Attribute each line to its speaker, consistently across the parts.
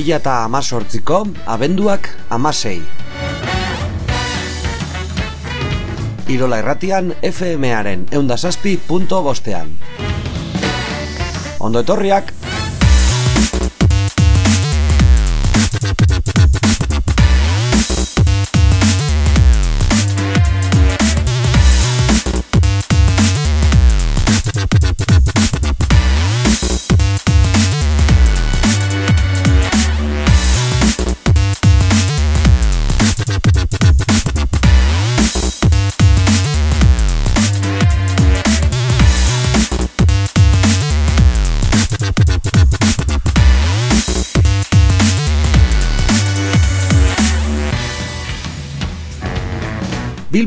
Speaker 1: 2000 eta amazortziko, abenduak amasei. Irola erratian, FM-aren eundasazpi punto. Ondo etorriak,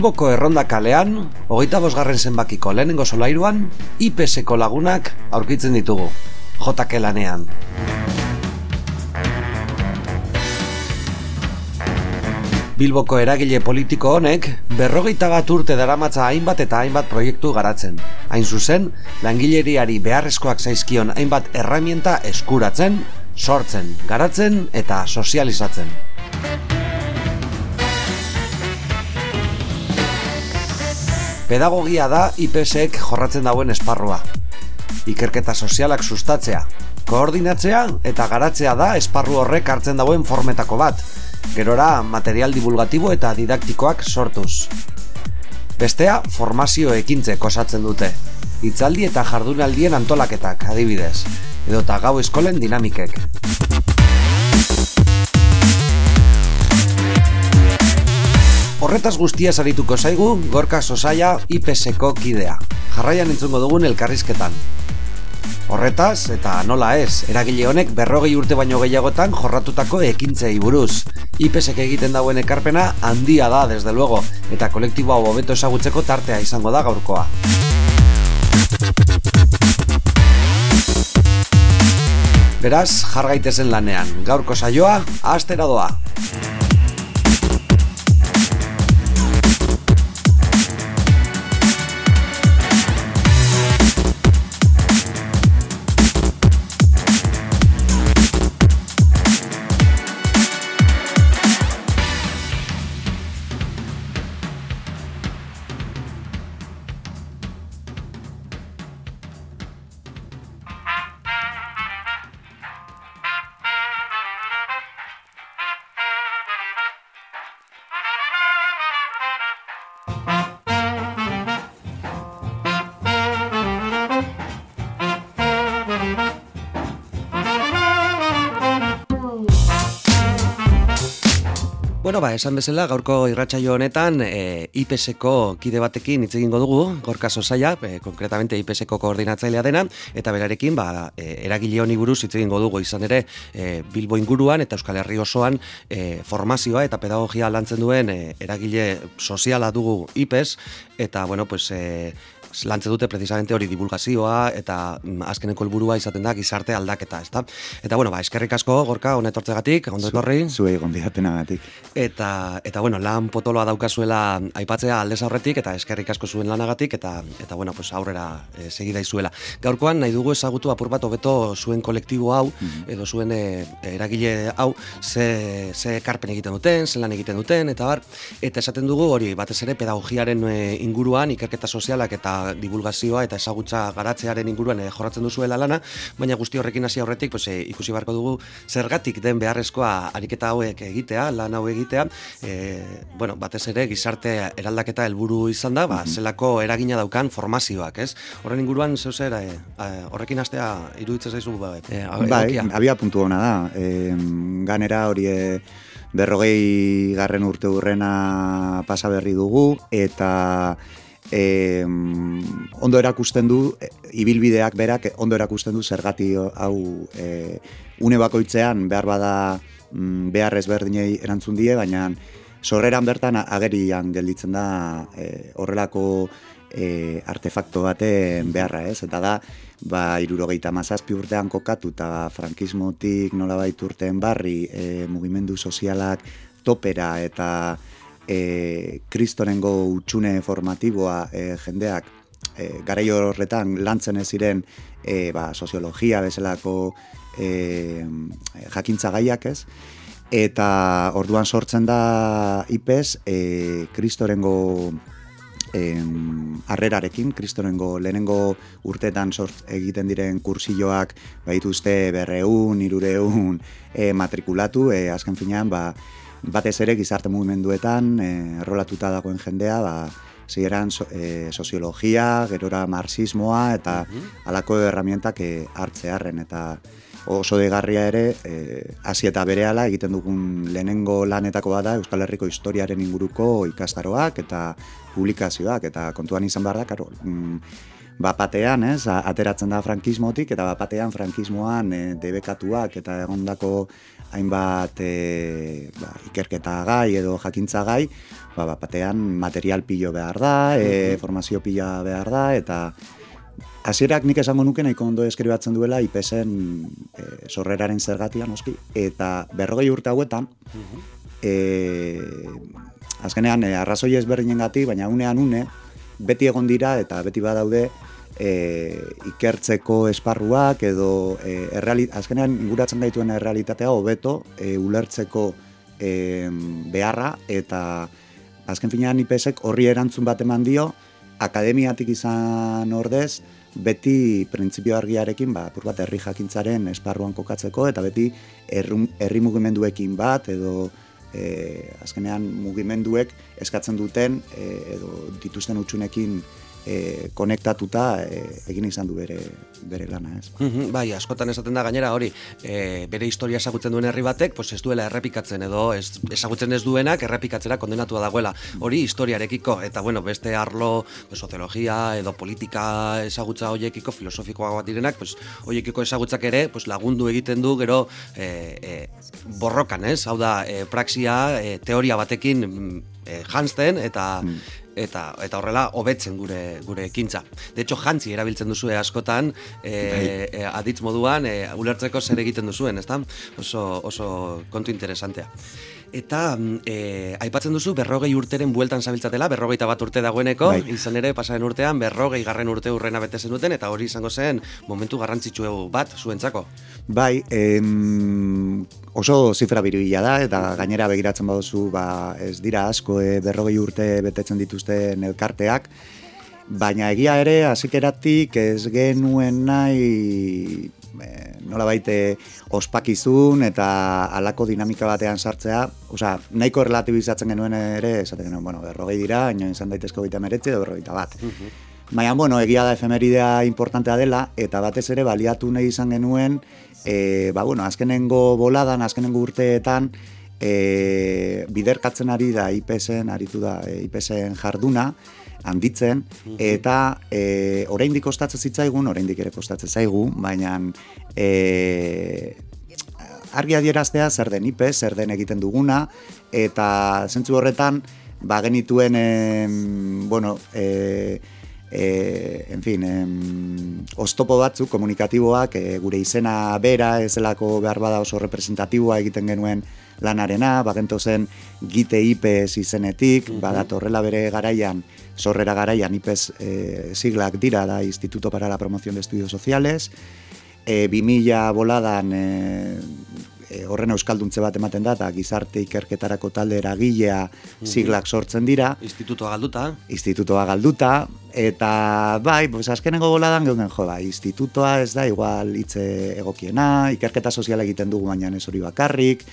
Speaker 1: Bilboko erronda kalean, hogeita bosgarren zenbakiko lehenengo solairuan, IPS-eko lagunak aurkitzen ditugu, JK lanean. Bilboko eragile politiko honek berrogeita bat urte daramatza hainbat eta hainbat proiektu garatzen. Hain zuzen, langileriari beharrezkoak zaizkion hainbat erramienta eskuratzen, sortzen, garatzen eta sozializatzen. Pedagogia da IPSek jorratzen dauen esparrua. Ikerketa sozialak sustatzea, koordinatzea eta garatzea da esparru horrek hartzen dauen formetako bat. Gerora material divulgatibo eta didaktikoak sortuz. Bestea formazio ekintze kosatzen dute. Itzaldi eta jardunaldien antolaketak, adibidez. Edo eta gau eskolen dinamikek. Horretaz guztia sarituko zaigu, gorka sosaia IPSeko kidea. Jarraian entzungo dugun elkarrizketan. Horretaz, eta nola ez, eragile honek berrogei urte baino gehiagotan jorratutako ekintzei buruz. IPSek egiten dauen ekarpena handia da, desde luego, eta kolektibo hobeto esagutzeko tartea izango da gaurkoa. Beraz, jargaitezen lanean, gaurko saioa, astera doa. Bueno, ba, esan bezala, gaurko irratsaio honetan e, IPS-eko kide batekin hitz egingo dugu, gorka sosaia, e, konkretamente IPS-eko koordinatzailea dena, eta berarekin, ba, e, eragile honi buruz hitz egingo dugu, izan ere, e, Bilbo inguruan eta Euskal Herri osoan e, formazioa eta pedagogia lantzen duen e, eragile soziala dugu IPS, eta, bueno, pues, e, lantze dute precisamente hori divulgazioa eta mm, azkeneko helburua izaten da gizarte aldaketa, ezta? Eta bueno, ba, eskerrik asko gorka honetortzegatik, ondo etorri.
Speaker 2: Zuei gonbidapenagatik.
Speaker 1: Eta eta bueno, lan potoloa daukazuela aipatzea aldez aurretik eta eskerrik asko zuen lanagatik eta eta bueno, pues aurrera e, segida izuela. Gaurkoan nahi dugu ezagutu apur bat hobeto zuen kolektibo hau mhm. edo zuen e, eragile hau ze ze ekarpen egiten duten, ze lan egiten duten eta bar eta esaten dugu hori batez ere pedagogiaren e, inguruan ikerketa sozialak eta divulgazioa eta ezagutza garatzearen inguruan e, jorratzen duzuela lana, baina guzti horrekin hasi aurretik pues, e, ikusi beharko dugu zergatik den beharrezkoa ariketa hauek egitea, lan hau egitea, e, bueno, batez ere gizarte eraldaketa helburu izan da, ba, mhm. zelako eragina daukan formazioak, ez? Horren inguruan zeu zer, e, horrekin hastea iruditzen zaizu ba,
Speaker 2: e, bai, abia puntu hona da. E, ganera hori e, berrogei garren urte urrena pasa berri dugu, eta e, ondo erakusten du, e, ibilbideak berak ondo erakusten du zergati hau e, une bakoitzean. Behar bada mm, behar ezberdinei erantzun die, baina sorreran bertan agerian gelditzen da e, horrelako e, artefakto baten beharra ez, eta da, ba, irurogeita mazazpi urtean kokatu eta frankismotik nola urtean barri e, mugimendu sozialak topera eta e, kristorengo utxune formatiboa e, jendeak e, garai horretan lantzen ez ziren e, ba, soziologia bezalako e, jakintza gaiak ez, eta orduan sortzen da IPES e, kristorengo em, arrerarekin, kristorengo lehenengo urtetan sort egiten diren kursilloak baituzte berreun, irureun e, matrikulatu, e, azken finean, ba, batez ere gizarte mugimenduetan e, errolatuta dagoen jendea, ba, ziren so, e, soziologia, gerora marxismoa eta halako herramientak e, hartzearren eta oso degarria ere e, hasi eta berehala egiten dugun lehenengo lanetako bada Euskal Herriko historiaren inguruko ikastaroak eta publikazioak. Eta kontuan izan behar da, karo, mm, bapatean, ez, ateratzen da frankismotik eta bapatean frankismoan e, debekatuak eta egondako hainbat e, ba, ikerketa gai edo jakintza gai, ba, bapatean material pilo behar da, e, formazio pila behar da, eta Hasierak nik esango nuke nahiko ondo eskribatzen duela IPSen e, sorreraren zergatia noski. Eta berrogei urte hauetan e, azkenean e, arrazoi ezberdinengatik baina unean une beti egon dira eta beti badaude e, ikertzeko esparruak edo e, erreali, azkenean inguratzen gaituen errealitatea hobeto e, ulertzeko e, beharra eta azken finean IPSek horri erantzun bat eman dio akademiatik izan ordez beti printzipio argiarekin ba apur bat herri jakintzaren esparruan kokatzeko eta beti herri mugimenduekin bat edo e, azkenean mugimenduek eskatzen duten e, edo dituzten utxunekin e, konektatuta e, egin izan du bere bere lana, ez?
Speaker 1: Mm bai, askotan esaten da gainera hori, e, bere historia ezagutzen duen herri batek, pues ez duela errepikatzen edo ez, ezagutzen ez duenak errepikatzera kondenatua dagoela. Hori historiarekiko eta bueno, beste arlo pues, soziologia edo politika ezagutza hoiekiko filosofikoa bat direnak, pues hoiekiko ezagutzak ere, pues lagundu egiten du gero e, e, borrokan, ez? Hau da, e, praxia, e, teoria batekin e, jantzen eta mm eta eta horrela hobetzen gure gure ekintza. De hecho, jantzi erabiltzen duzu askotan eh e, aditz moduan e, ulertzeko zer egiten duzuen, ezta? Oso oso kontu interesantea. Eta e, aipatzen duzu berrogei urteren bueltan zabiltzatela, berrogeita bat urte dagoeneko, bai. izan ere pasaren urtean berrogei garren urte urrena bete duten eta hori izango zen momentu garrantzitsu bat zuentzako.
Speaker 2: Bai, em, oso zifra biribila da, eta gainera begiratzen baduzu, ba, ez dira asko e, berrogei urte betetzen dituzten elkarteak, baina egia ere, azikeratik ez genuen nahi e, nola baite ospakizun eta alako dinamika batean sartzea, oza, nahiko relatibizatzen genuen ere, esaten genuen, bueno, berrogei dira, ino izan daitezko gaita meretzi, edo berrogeita bat. Baina, bueno, egia da efemeridea importantea dela, eta batez ere baliatu nahi izan genuen, e, ba, bueno, azkenengo boladan, azkenengo urteetan, e, biderkatzen ari da IPSen, aritu da IPSen jarduna, handitzen, eta e, oraindik kostatzen zitzaigun, oraindik ere kostatzen zaigu, baina e, argi adieraztea zer den IPS, zer den egiten duguna, eta zentzu horretan, ba genituen, bueno, e, e, en fin, em, oztopo batzuk komunikatiboak e, gure izena bera ezelako behar bada oso representatiboa egiten genuen lanarena, bagento zen gite ipes izenetik, uh -huh. bere garaian, sorrera garaian ipes e, siglak dira da Instituto para la Promoción de Estudios Sociales, e, 2000 boladan e, e, horren euskalduntze bat ematen da, eta gizarte ikerketarako talde eragilea siglak sortzen dira.
Speaker 1: Institutoa galduta.
Speaker 2: Institutoa galduta, eta bai, pues, azkenengo boladan geunden jo, bai, institutoa ez da, igual hitze egokiena, ikerketa soziala egiten dugu baina ez hori bakarrik,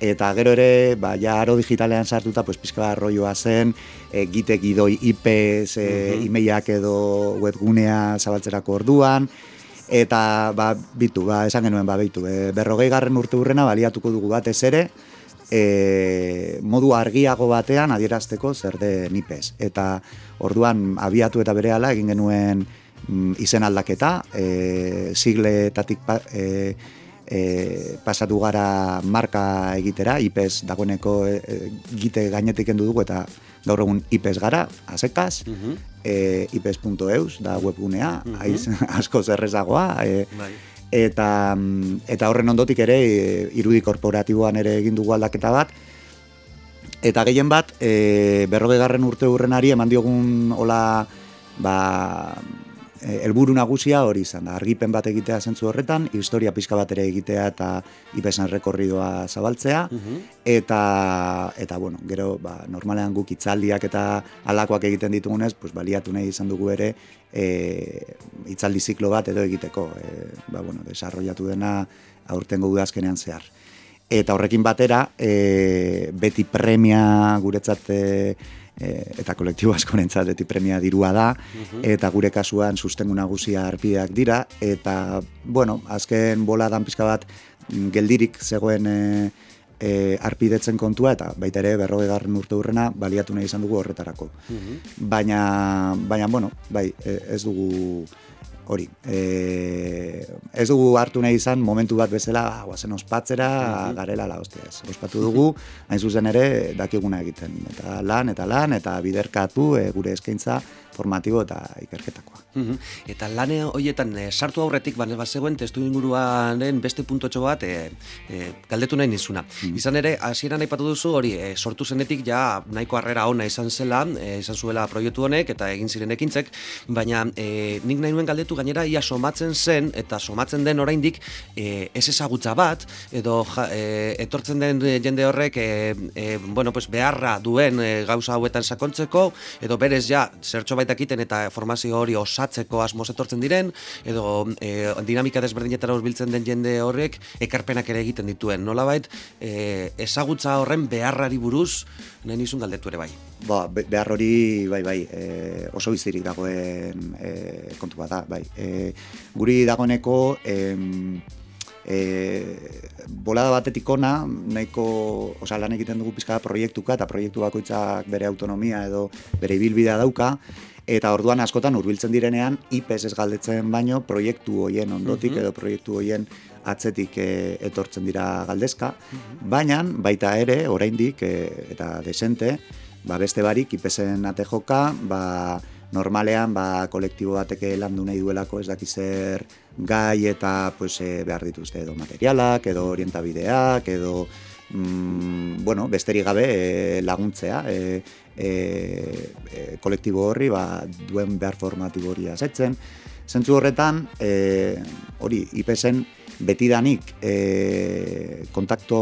Speaker 2: eta gero ere, ba, ja, aro digitalean sartuta, pues, pizka arroioa zen, e, gite gidoi IPs, e, uh edo webgunea zabaltzerako orduan, eta ba, bitu, ba, esan genuen, ba, bitu, e, berrogei garren urte urrena baliatuko dugu batez ere, e, modu argiago batean adierazteko zer de nipez. Eta orduan abiatu eta berehala egin genuen mm, izen aldaketa, e, sigletatik e, e, pasatu gara marka egitera, ipez dagoeneko e, e, gite gainetik endu dugu eta gaur egun ipez gara, azekaz, uh e, ipes.eus, da webgunea, uh asko zerrezagoa, e, bai. eta, eta horren ondotik ere, e, irudi korporatiboan ere egin dugu aldaketa bat, eta gehien bat, e, berroge garren urte hurrenari eman diogun hola ba, e, helburu nagusia hori izan da, argipen bat egitea zentzu horretan, historia pizka bat ere egitea eta ipesan rekorridoa zabaltzea, eta, eta bueno, gero, ba, normalean guk itzaldiak eta alakoak egiten ditugunez, pues, baliatu nahi izan dugu ere, e, itzaldi ziklo bat edo egiteko, e, ba, bueno, desarrollatu dena aurtengo udazkenean zehar. Eta horrekin batera, e, beti premia guretzat e, e, eta kolektibo askorentzat beti premia dirua da, eta gure kasuan sustengu nagusia arpideak dira, eta, bueno, azken bola dan pizka bat mm, geldirik zegoen e, e, arpidetzen kontua, eta baita ere berroge garren urte hurrena baliatu nahi izan dugu horretarako. Baina, baina, bueno, bai, ez dugu hori, e, ez dugu hartu nahi izan momentu bat bezala, ah, guazen ospatzera, garela la hostia ez. Ospatu dugu, hain zuzen ere, dakiguna egiten. Eta lan, eta lan, eta biderkatu e, gure eskaintza formatibo eta ikerketakoa.
Speaker 1: Mhm. Eta lane horietan e, sartu aurretik banez bazegoen testu inguruanen beste puntotxo bat e, e, galdetu nahi nizuna. Izan ere, hasieran aipatu duzu hori e, sortu zenetik ja nahiko harrera ona izan zela, e, izan zuela proiektu honek eta egin ziren ekintzek, baina e, nik nahi nuen galdetu gainera ia somatzen zen eta somatzen den oraindik e, ez ezagutza bat edo ja, e, etortzen den jende horrek e, e, bueno, pues beharra duen e, gauza hauetan sakontzeko edo berez ja zertxo baitakiten eta formazio hori osatzeko asmoz etortzen diren edo e, dinamika desberdinetara hurbiltzen den jende horrek ekarpenak ere egiten dituen. Nolabait e, ezagutza horren beharrari buruz nahi nizun galdetu ere bai.
Speaker 2: Ba, be- behar hori, bai, bai, e, oso bizirik dagoen e, kontu bat da, bai. E, guri dagoeneko, em, e, bolada batetik ona, nahiko, osea, lan egiten dugu pizka proiektuka, eta proiektu bakoitzak bere autonomia edo bere ibilbidea dauka, eta orduan askotan hurbiltzen direnean IPS ez galdetzen baino proiektu hoien ondotik edo proiektu hoien atzetik e, etortzen dira galdezka, baina baita ere oraindik e, eta desente, ba beste barik IPSen ate joka, ba normalean ba kolektibo batek landu nahi duelako ez daki zer gai eta pues e, behar dituzte edo materialak edo orientabideak edo mm, bueno, besterik gabe e, laguntzea e, e, e, kolektibo horri ba, duen behar formatibo hori asetzen. Zentzu horretan, e, hori, IPSen betidanik e, kontakto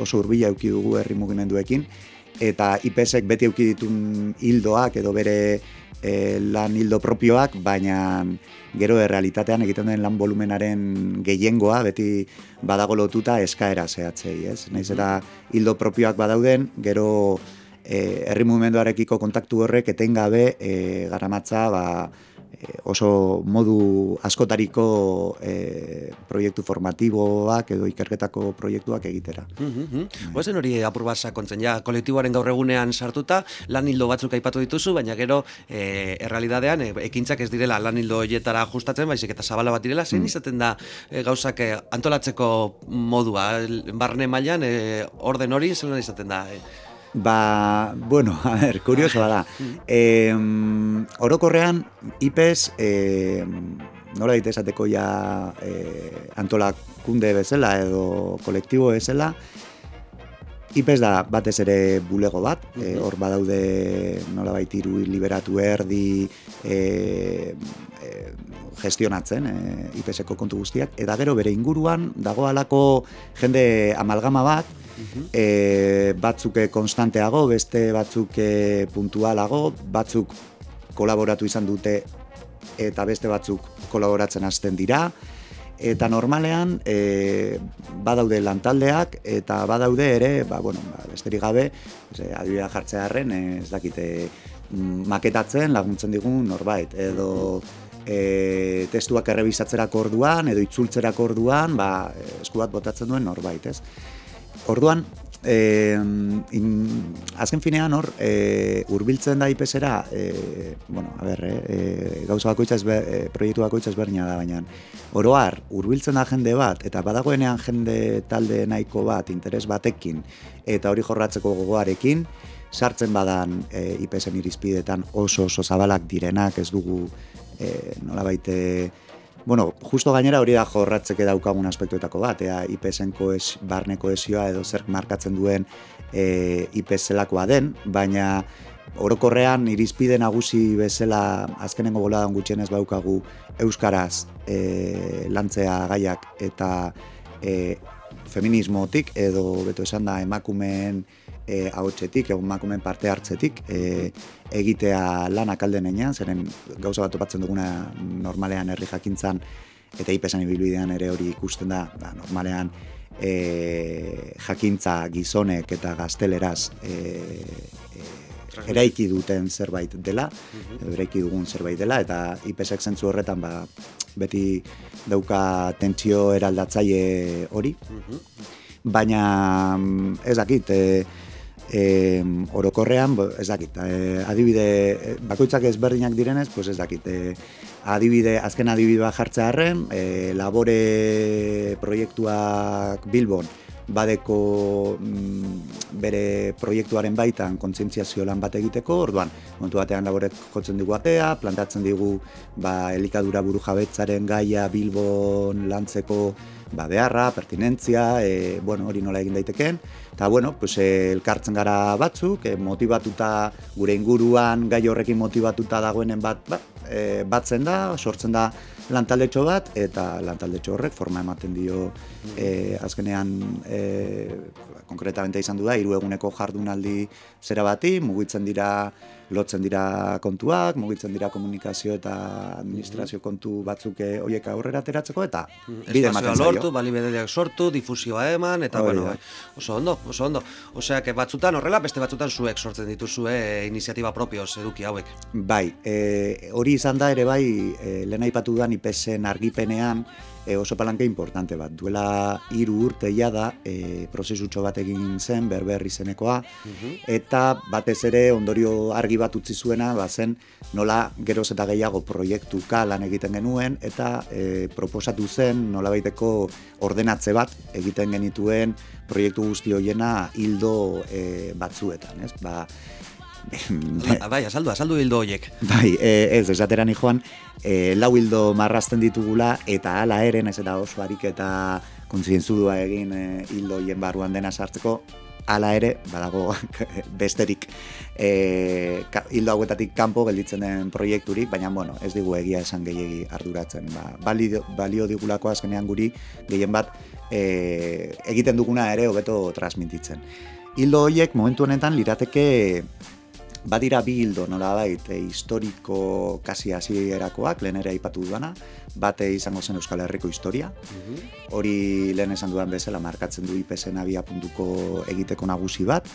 Speaker 2: oso hurbila eduki dugu herri mugimenduekin, eta IPSek beti eduki ditun hildoak edo bere e, lan hildo propioak, baina gero errealitatean egiten den lan volumenaren gehiengoa beti badago lotuta eskaera zehatzei, ez? Naiz eta hildo propioak badauden, gero e, herri mugimenduarekiko kontaktu horrek etengabe e, garamatza ba, e, oso modu askotariko e, proiektu formatiboak edo ikerketako proiektuak egitera.
Speaker 1: Mhm. Goazen hori apur bat sakontzen, ja, kolektiboaren gaur egunean sartuta, lan hildo batzuk aipatu dituzu, baina gero e, errealidadean e, ekintzak ez direla lan hildo horietara ajustatzen, baizik eta zabala bat direla, zein izaten da e, gauzak e, antolatzeko modua, barne mailan e, orden hori, zelan izaten da? E,
Speaker 2: Ba, bueno, a ver, kuriosoa da. E, orokorrean, IPES, e, nola dit esateko ja e, antolakunde bezala edo kolektibo bezala, IPES da batez ere bulego bat, e, hor badaude nola baitiru liberatu erdi e, e, gestionatzen e, IPESeko kontu guztiak, eta gero bere inguruan dago alako jende amalgama bat, e, batzuk konstanteago, beste batzuk e, puntualago, batzuk kolaboratu izan dute eta beste batzuk kolaboratzen hasten dira, eta normalean e, badaude lantaldeak eta badaude ere, ba, bueno, ba, besterik gabe, ez, adibidea jartzearen, ez dakite mm, maketatzen laguntzen digun norbait, edo e, testuak errebisatzerako orduan, edo itzultzerako orduan, ba, esku bat botatzen duen norbait, ez? Orduan, e, in, azken finean hor, e, urbiltzen da IPSera, e, bueno, a ber, e, gauza bakoitza ezber, e, proiektu bakoitza ezberdina da, baina oroar, urbiltzen da jende bat, eta badagoenean jende talde nahiko bat, interes batekin, eta hori jorratzeko gogoarekin, sartzen badan e, IPSen irizpidetan oso oso zabalak direnak, ez dugu e, nolabait Bueno, justo gainera hori da jorratzeke daukagun aspektuetako bat, ea IPSen koes, barne koesioa edo zer markatzen duen e, IPS zelakoa den, baina orokorrean irizpide nagusi bezala azkenengo boladan gutxienez baukagu euskaraz e, lantzea gaiak eta e, feminismotik edo beto esan da emakumeen e, ahotsetik, egun emakumeen parte hartzetik e, egitea lanak alden enean, zeren gauza bat topatzen duguna normalean herri jakintzan eta ipesan ibilbidean ere hori ikusten da, da normalean e, jakintza gizonek eta gazteleraz e, e, eraiki duten zerbait dela, edo eraiki dugun zerbait dela, eta IPSek zentzu horretan ba, beti dauka tentsio eraldatzaile hori. Baina mm, ez dakit, e, e, orokorrean, ez dakit, e, adibide, e, bakoitzak ezberdinak direnez, pues ez dakit, e, adibide, azken adibidea jartzea harren, e, labore proiektuak Bilbon, badeko mm, bere proiektuaren baitan kontzientziazio lan bat egiteko, orduan, momentu batean laborek jotzen digu atea, plantatzen digu ba, elikadura buru jabetzaren gaia Bilbon lantzeko ba, beharra, pertinentzia, e, bueno, hori nola egin daiteken, eta bueno, pues, e, elkartzen gara batzuk, e, motibatuta gure inguruan gai horrekin motibatuta dagoenen bat, ba, e, batzen da, sortzen da lantaldetxo bat, eta lantaldetxo horrek forma ematen dio e, azkenean e, konkretamente izan du da, hiru eguneko jardunaldi zera bati, mugitzen dira lotzen dira kontuak, mugitzen dira komunikazio eta administrazio mhm. kontu batzuk eh, horiek aurrera ateratzeko eta
Speaker 1: mhm. bide ematen zaio. lortu, bali sortu, difusioa eman, eta bueno, bai, oso ondo, oso ondo. Osea, que batzutan horrela, beste batzutan zuek sortzen dituzue e, iniziatiba propioz eduki hauek.
Speaker 2: Bai, e, hori izan da ere bai, e, lehen aipatu duan IPSen argipenean, e, oso palanke importante bat. Duela hiru urte ja da e, prozesutxo bat egin zen berber izenekoa mhm. eta batez ere ondorio argi bat utzi zuena ba zen nola geroz eta gehiago proiektuka lan egiten genuen eta e, proposatu zen nola baiteko ordenatze bat egiten genituen proiektu guzti hoiena hildo e, batzuetan, ez? Ba,
Speaker 1: bai, asaldu, asaldu hildo hoiek.
Speaker 2: Bai, e, ez, esateran joan, e, lau hildo marrazten ditugula, eta ala eren, ez eta oso harik eta kontzientzudua egin e, hildo hoien barruan dena sartzeko, ala ere, badago besterik e, hildo hauetatik kanpo gelditzen den proiekturik, baina bueno, ez digu egia esan gehiegi arduratzen. Ba, balio, balio digulako azkenean guri gehien bat e, egiten duguna ere hobeto transmititzen. Hildo horiek momentu honetan lirateke Badira bi hildo nola bait, e, historiko kasi hasierakoak lehen ere aipatu duana, bate izango zen Euskal Herriko historia. Mhm. Hori lehen esan duan bezala markatzen du IPSen abia puntuko egiteko nagusi bat,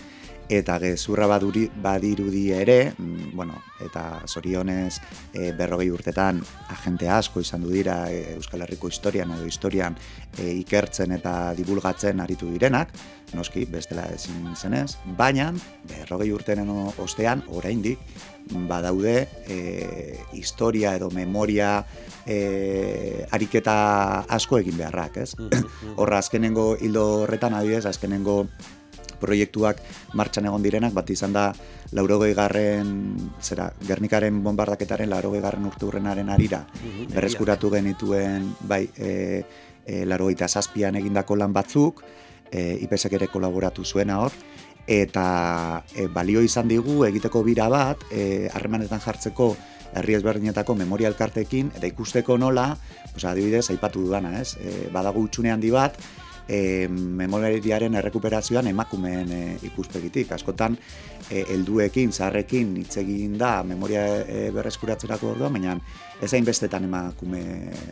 Speaker 2: eta gezurra baduri, badirudi ere, mm, bueno, eta zorionez e, berrogei urtetan agente asko izan du dira e, Euskal Herriko historian edo historian e, ikertzen eta divulgatzen aritu direnak, noski, bestela ezin zenez, baina berrogei urtenen ostean, oraindik badaude e, historia edo memoria e, ariketa asko egin beharrak, ez? Mm-hmm. Horra, azkenengo hildo horretan adibidez, azkenengo proiektuak martxan egon direnak, bat izan da laurogei garren, zera, Gernikaren bombardaketaren laurogei garren urte hurrenaren arira, mhm, berreskuratu genituen, bai, e, e, laurogei zazpian egindako lan batzuk, e, IPSek ere kolaboratu zuena hor, eta e, balio izan digu egiteko bira bat, e, harremanetan jartzeko herri ezberdinetako memoria elkartekin, eta ikusteko nola, pues, adibidez, aipatu dudana, ez? E, badago utxune handi bat, e, memoriaren errekuperazioan emakumeen e, ikuspegitik. Askotan, e, elduekin, zaharrekin, hitz egin da memoria e, berreskuratzerako orduan, baina ez bestetan emakume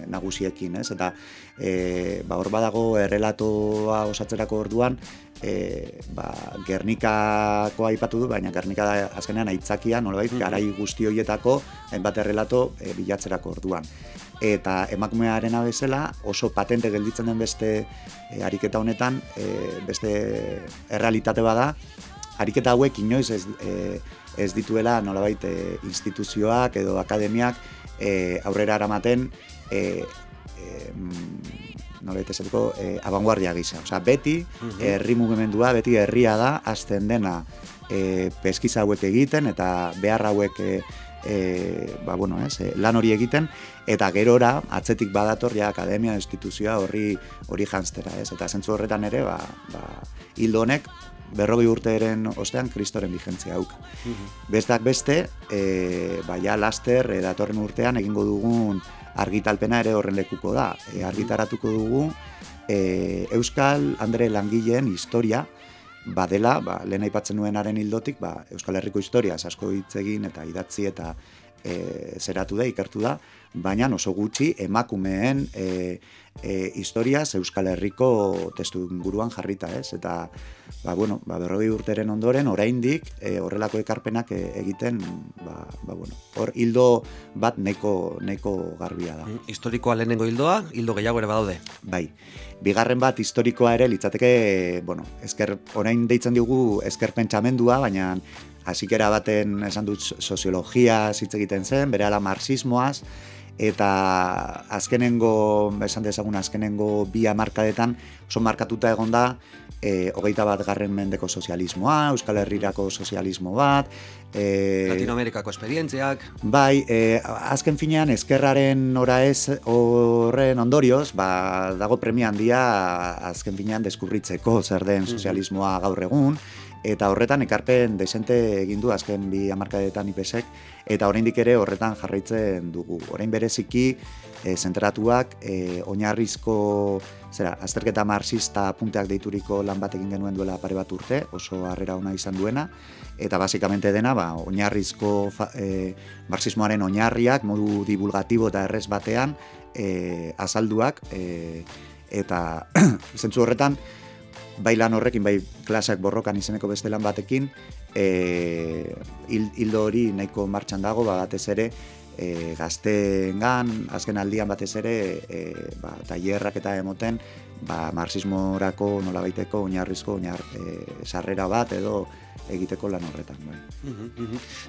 Speaker 2: nagusiekin, ez? Eta e, ba, hor badago errelatoa osatzerako orduan, e, ba, Gernikako aipatu du, baina Gernika da azkenean aitzakia, nolabait, garai guzti horietako, hainbat errelato e, bilatzerako orduan eta emakumearen bezala oso patente gelditzen den beste e, ariketa honetan e, beste errealitate bada ariketa hauek inoiz ez, e, ez dituela nolabait e, instituzioak edo akademiak e, aurrera aramaten e, e, nolabait esateko e, abanguardia gisa. Osea, beti herri mugimendua, beti herria da azten dena e, peskiza hauek egiten eta behar hauek e, e, ba, bueno, ez, e, lan hori egiten, eta gerora, atzetik badator, ja, akademia, instituzioa horri hori jantztera, ez, eta zentzu horretan ere, ba, ba, hildo honek, berrogi urteeren ostean kristoren vigentzia hauka. Bestak beste, e, ba, ja laster e, datorren urtean egingo dugun argitalpena ere horren lekuko da. E, argitaratuko dugu e, Euskal Andre Langileen historia, badela, ba, lehen aipatzen nuenaren hildotik, ba, Euskal Herriko historia asko hitz egin eta idatzi eta e, zeratu da, ikertu da, baina oso gutxi emakumeen e, e, historiaz Euskal Herriko testu inguruan jarrita, ez? Eta, ba, bueno, ba, berroi urteren ondoren, oraindik e, horrelako ekarpenak e, egiten, ba, ba, bueno, hor hildo bat neko, neko garbia da.
Speaker 1: Mm, historikoa lehenengo hildoa, hildo gehiago ere badaude.
Speaker 2: Bai, bigarren bat historikoa ere litzateke, bueno, esker, orain deitzen digu esker pentsamendua, baina hasikera baten esan dut soziologia hitz egiten zen, bere ala marxismoaz, eta azkenengo, esan dezagun azkenengo bi markadetan oso markatuta egon da, e, hogeita bat garren mendeko sozialismoa, Euskal Herrirako sozialismo bat,
Speaker 1: e, Latinoamerikako esperientziak.
Speaker 2: Bai, e, azken finean, eskerraren ora ez horren ondorioz, ba, dago premia handia azken finean deskubritzeko zer den sozialismoa gaur egun, eta horretan ekarpen desente egin du azken bi hamarkadetan IPSek eta oraindik ere horretan jarraitzen dugu. Orain bereziki e, zentratuak e, oinarrizko zera, azterketa marxista punteak deituriko lan bat egin genuen duela pare bat urte, oso harrera ona izan duena eta basikamente dena ba, oinarrizko e, marxismoaren oinarriak modu divulgatibo eta errez batean e, azalduak e, eta zentzu horretan bai lan horrekin, bai klaseak borrokan izeneko beste lan batekin, e, hildo hori nahiko martxan dago, ba, batez ere, e, gazteengan, azken aldian batez ere, e, ba, tailerrak eta emoten, ba, marxismorako nolabaiteko oinarrizko oinar e, sarrera bat edo egiteko lan horretan. Bai.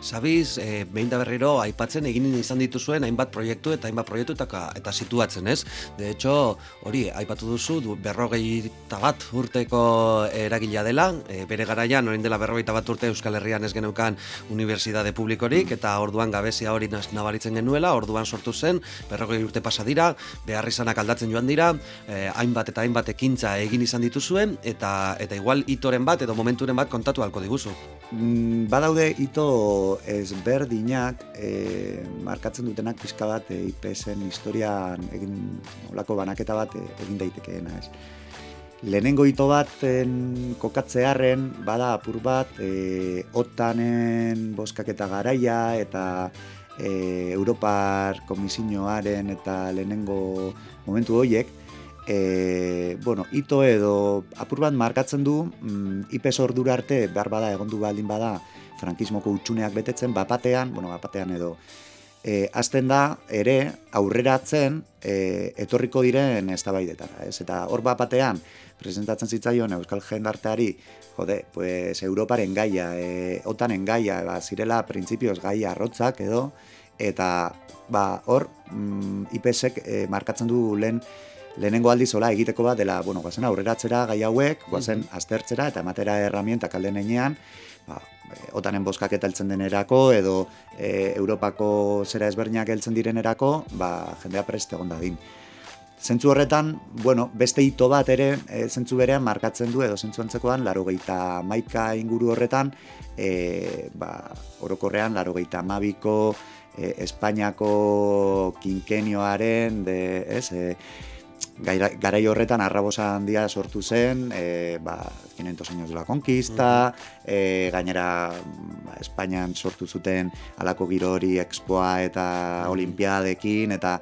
Speaker 1: Sabiz, e, behin da berriro, aipatzen egin izan dituzuen hainbat proiektu eta hainbat proiektu eta, eta situatzen, ez? De hecho, hori, aipatu duzu, du, berrogei bat urteko eragila dela, e, bere garaian, orain dela berrogei bat urte Euskal Herrian ez geneukan Unibertsitate Publikorik, eta orduan gabezia hori nabaritzen genuela, orduan sortu zen, berrogei urte pasa dira, behar izanak aldatzen joan dira, e, hainbat eta hainbat ekintza egin izan dituzuen, eta eta igual itoren bat edo momenturen bat kontatu halko diguzu.
Speaker 2: Mm, badaude ito ezberdinak e, markatzen dutenak pizka bat e, IPSen historian egin olako banaketa bat e, egin daitekeena, ez. Lehenengo ito baten kokatzearen bada apur bat e, otanen boskaketa garaia eta e, Europar komisioaren eta lehenengo momentu horiek e, bueno, ito edo apur bat markatzen du mm, IPS ordura arte behar bada egondu baldin bada frankismoko utxuneak betetzen bapatean, bueno, bapatean edo e, azten da ere aurreratzen e, etorriko diren eztabaidetara, ez? Eta hor bapatean presentatzen zitzaion Euskal Jendarteari, jode, pues Europaren gaia, e, otanen gaia, ba, zirela printzipioz gaia arrotzak edo, eta ba, hor mm, IPSek e, markatzen du lehen lehenengo aldiz hola egiteko bat dela, bueno, guazen aurreratzera gai hauek, guazen mm aztertzera eta ematera herramientak alden enean, ba, otanen boskak eta denerako, edo e, Europako zera ezberdinak eltzen direnerako, ba, jendea preste egon din. Zentzu horretan, bueno, beste hito bat ere, e, zentzu berean markatzen du, edo zentzu antzekoan, laro maika inguru horretan, e, ba, orokorrean, laro geita mabiko, e, Espainiako kinkenioaren, de, ez, e, garai horretan arrabosa handia sortu zen, e, ba, 500 años de la conquista, e, gainera ba, Espainian sortu zuten alako giro hori expoa eta olimpiadekin, eta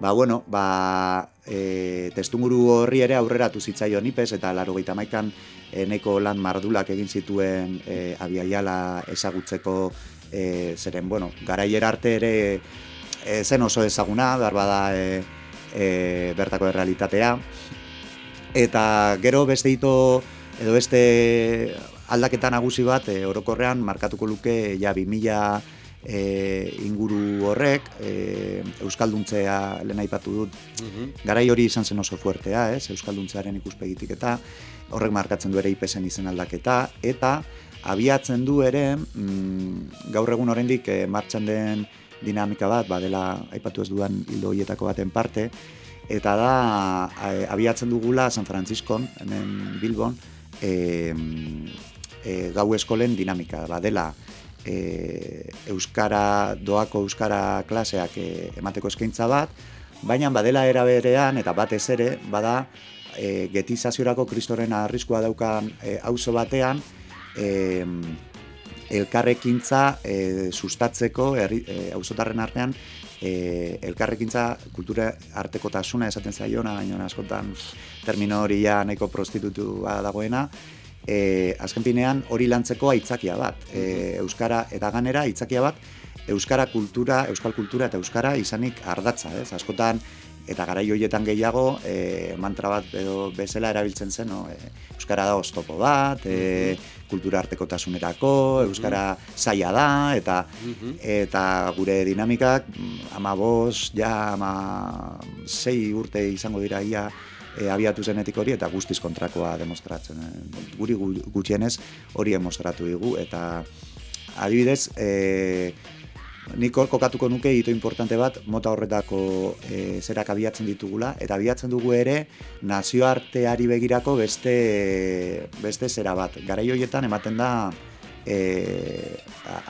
Speaker 2: ba, bueno, ba, e, testunguru horri ere aurreratu zitzaion nipes, eta laro gaita maikan e, neko lan mardulak egin zituen e, abiaiala ezagutzeko e, zeren, bueno, garaiera arte ere e, zen oso ezaguna, behar bada, e, e, bertako errealitatea. Eta gero beste hito edo beste aldaketa nagusi bat e, orokorrean markatuko luke ja 2000 e, inguru horrek e, euskalduntzea lehen aipatu dut. Mhm. Garai hori izan zen oso fuertea, ez? Euskalduntzearen ikuspegitik eta horrek markatzen du ere IPSen izen aldaketa eta abiatzen du ere mm, gaur egun oraindik e, martxan den dinamika bat, badela aipatu ez dudan hildo hoietako baten parte, eta da abiatzen dugula San Franciscon, hemen Bilbon, e, e, gau eskolen dinamika, badela e, euskara, doako euskara klaseak e, emateko eskaintza bat, baina badela era berean eta batez ere, bada e, getizaziorako kristoren arriskua daukan e, auzo batean, e, elkarrekintza e, sustatzeko herri e, auzotarren artean e, elkarrekintza kultura artekotasuna esaten zaiona baina askotan termino hori ja nahiko prostitutu dagoena. E, azken pinean hori lantzeko aitzakia bat e, euskara eta ganera aitzakia bat euskara kultura euskal kultura eta euskara izanik ardatza ez? Askotan eta garai hoietan gehiago e, mantra bat edo bezala erabiltzen zen no? e, euskara da oztopo bat e, kultura arteko tasunerako euskara zaila da eta eta gure dinamikak ama bos, ja ama sei urte izango dira ia e, abiatu zenetik hori eta guztiz kontrakoa demostratzen guri gutxienez hori demostratu digu eta adibidez e, nik kokatuko nuke hito importante bat mota horretako e, zerak abiatzen ditugula eta abiatzen dugu ere nazioarteari begirako beste beste zera bat. Garai hoietan ematen da e,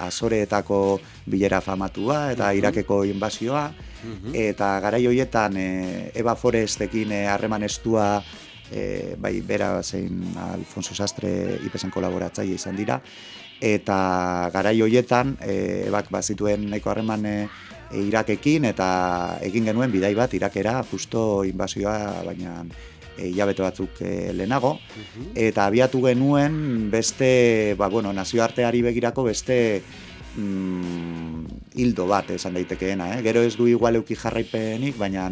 Speaker 2: azoreetako bilera famatua eta irakeko inbazioa eta garai hoietan e, Eva Forestekin e, harreman estua e, bai bera zein Alfonso Sastre ipesen kolaboratzaile izan dira eta garai hoietan e, bak bazituen nahiko harreman e, Irakekin eta egin genuen bidai bat Irakera justo inbasioa baina e, hilabete batzuk e, lehenago eta abiatu genuen beste ba, bueno, nazioarteari begirako beste mm, hildo bat esan daitekeena eh? gero ez du igual euki jarraipenik baina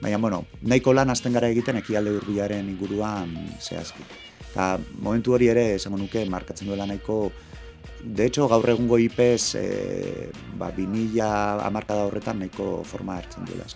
Speaker 2: baina bueno, nahiko lan azten gara egiten ekialde urbilaren inguruan zehazki. Eta momentu hori ere, esango nuke, markatzen duela nahiko de hecho, gaur egungo IPs e, ba, 2000 amarkada horretan nahiko forma hartzen duela.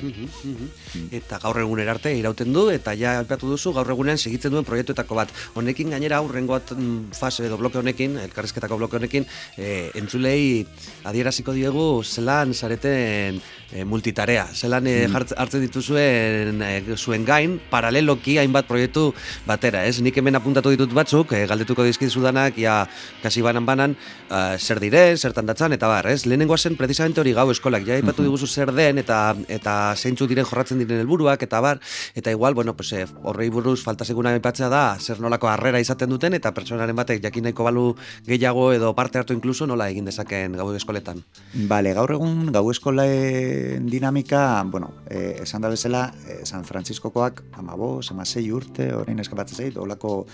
Speaker 1: Mm. Eta gaur egun erarte irauten du, eta ja alpeatu duzu, gaur egunean segitzen duen proiektuetako bat. Honekin gainera aurrengo mm, fase edo bloke honekin, elkarrizketako bloke honekin, e, entzulei adieraziko diegu zelan zareten e, multitarea. Zelan e, hartzen dituzuen e, zuen gain, paraleloki hainbat proiektu batera. Ez? Nik hemen apuntatu ditut batzuk, e, galdetuko dizkizudanak, ja, kasi banan banan, uh, zer diren, zertan datzan, eta bar, ez? Lehenengoa zen, precisamente hori gau eskolak, ja, ipatu diguzu zer den, eta eta zeintzu diren jorratzen diren helburuak eta bar, eta igual, bueno, pues, eh, horrei buruz falta seguna aipatzea da, zer nolako harrera izaten duten, eta pertsonaren batek jakin nahiko balu gehiago edo parte hartu inkluso nola egin dezaken gau eskoletan.
Speaker 2: Bale, gaur egun gau eskoleen dinamika, bueno, eh, esan da bezala, eh, San Franciscokoak amabos, amasei urte, orain eskapatzen zait, olako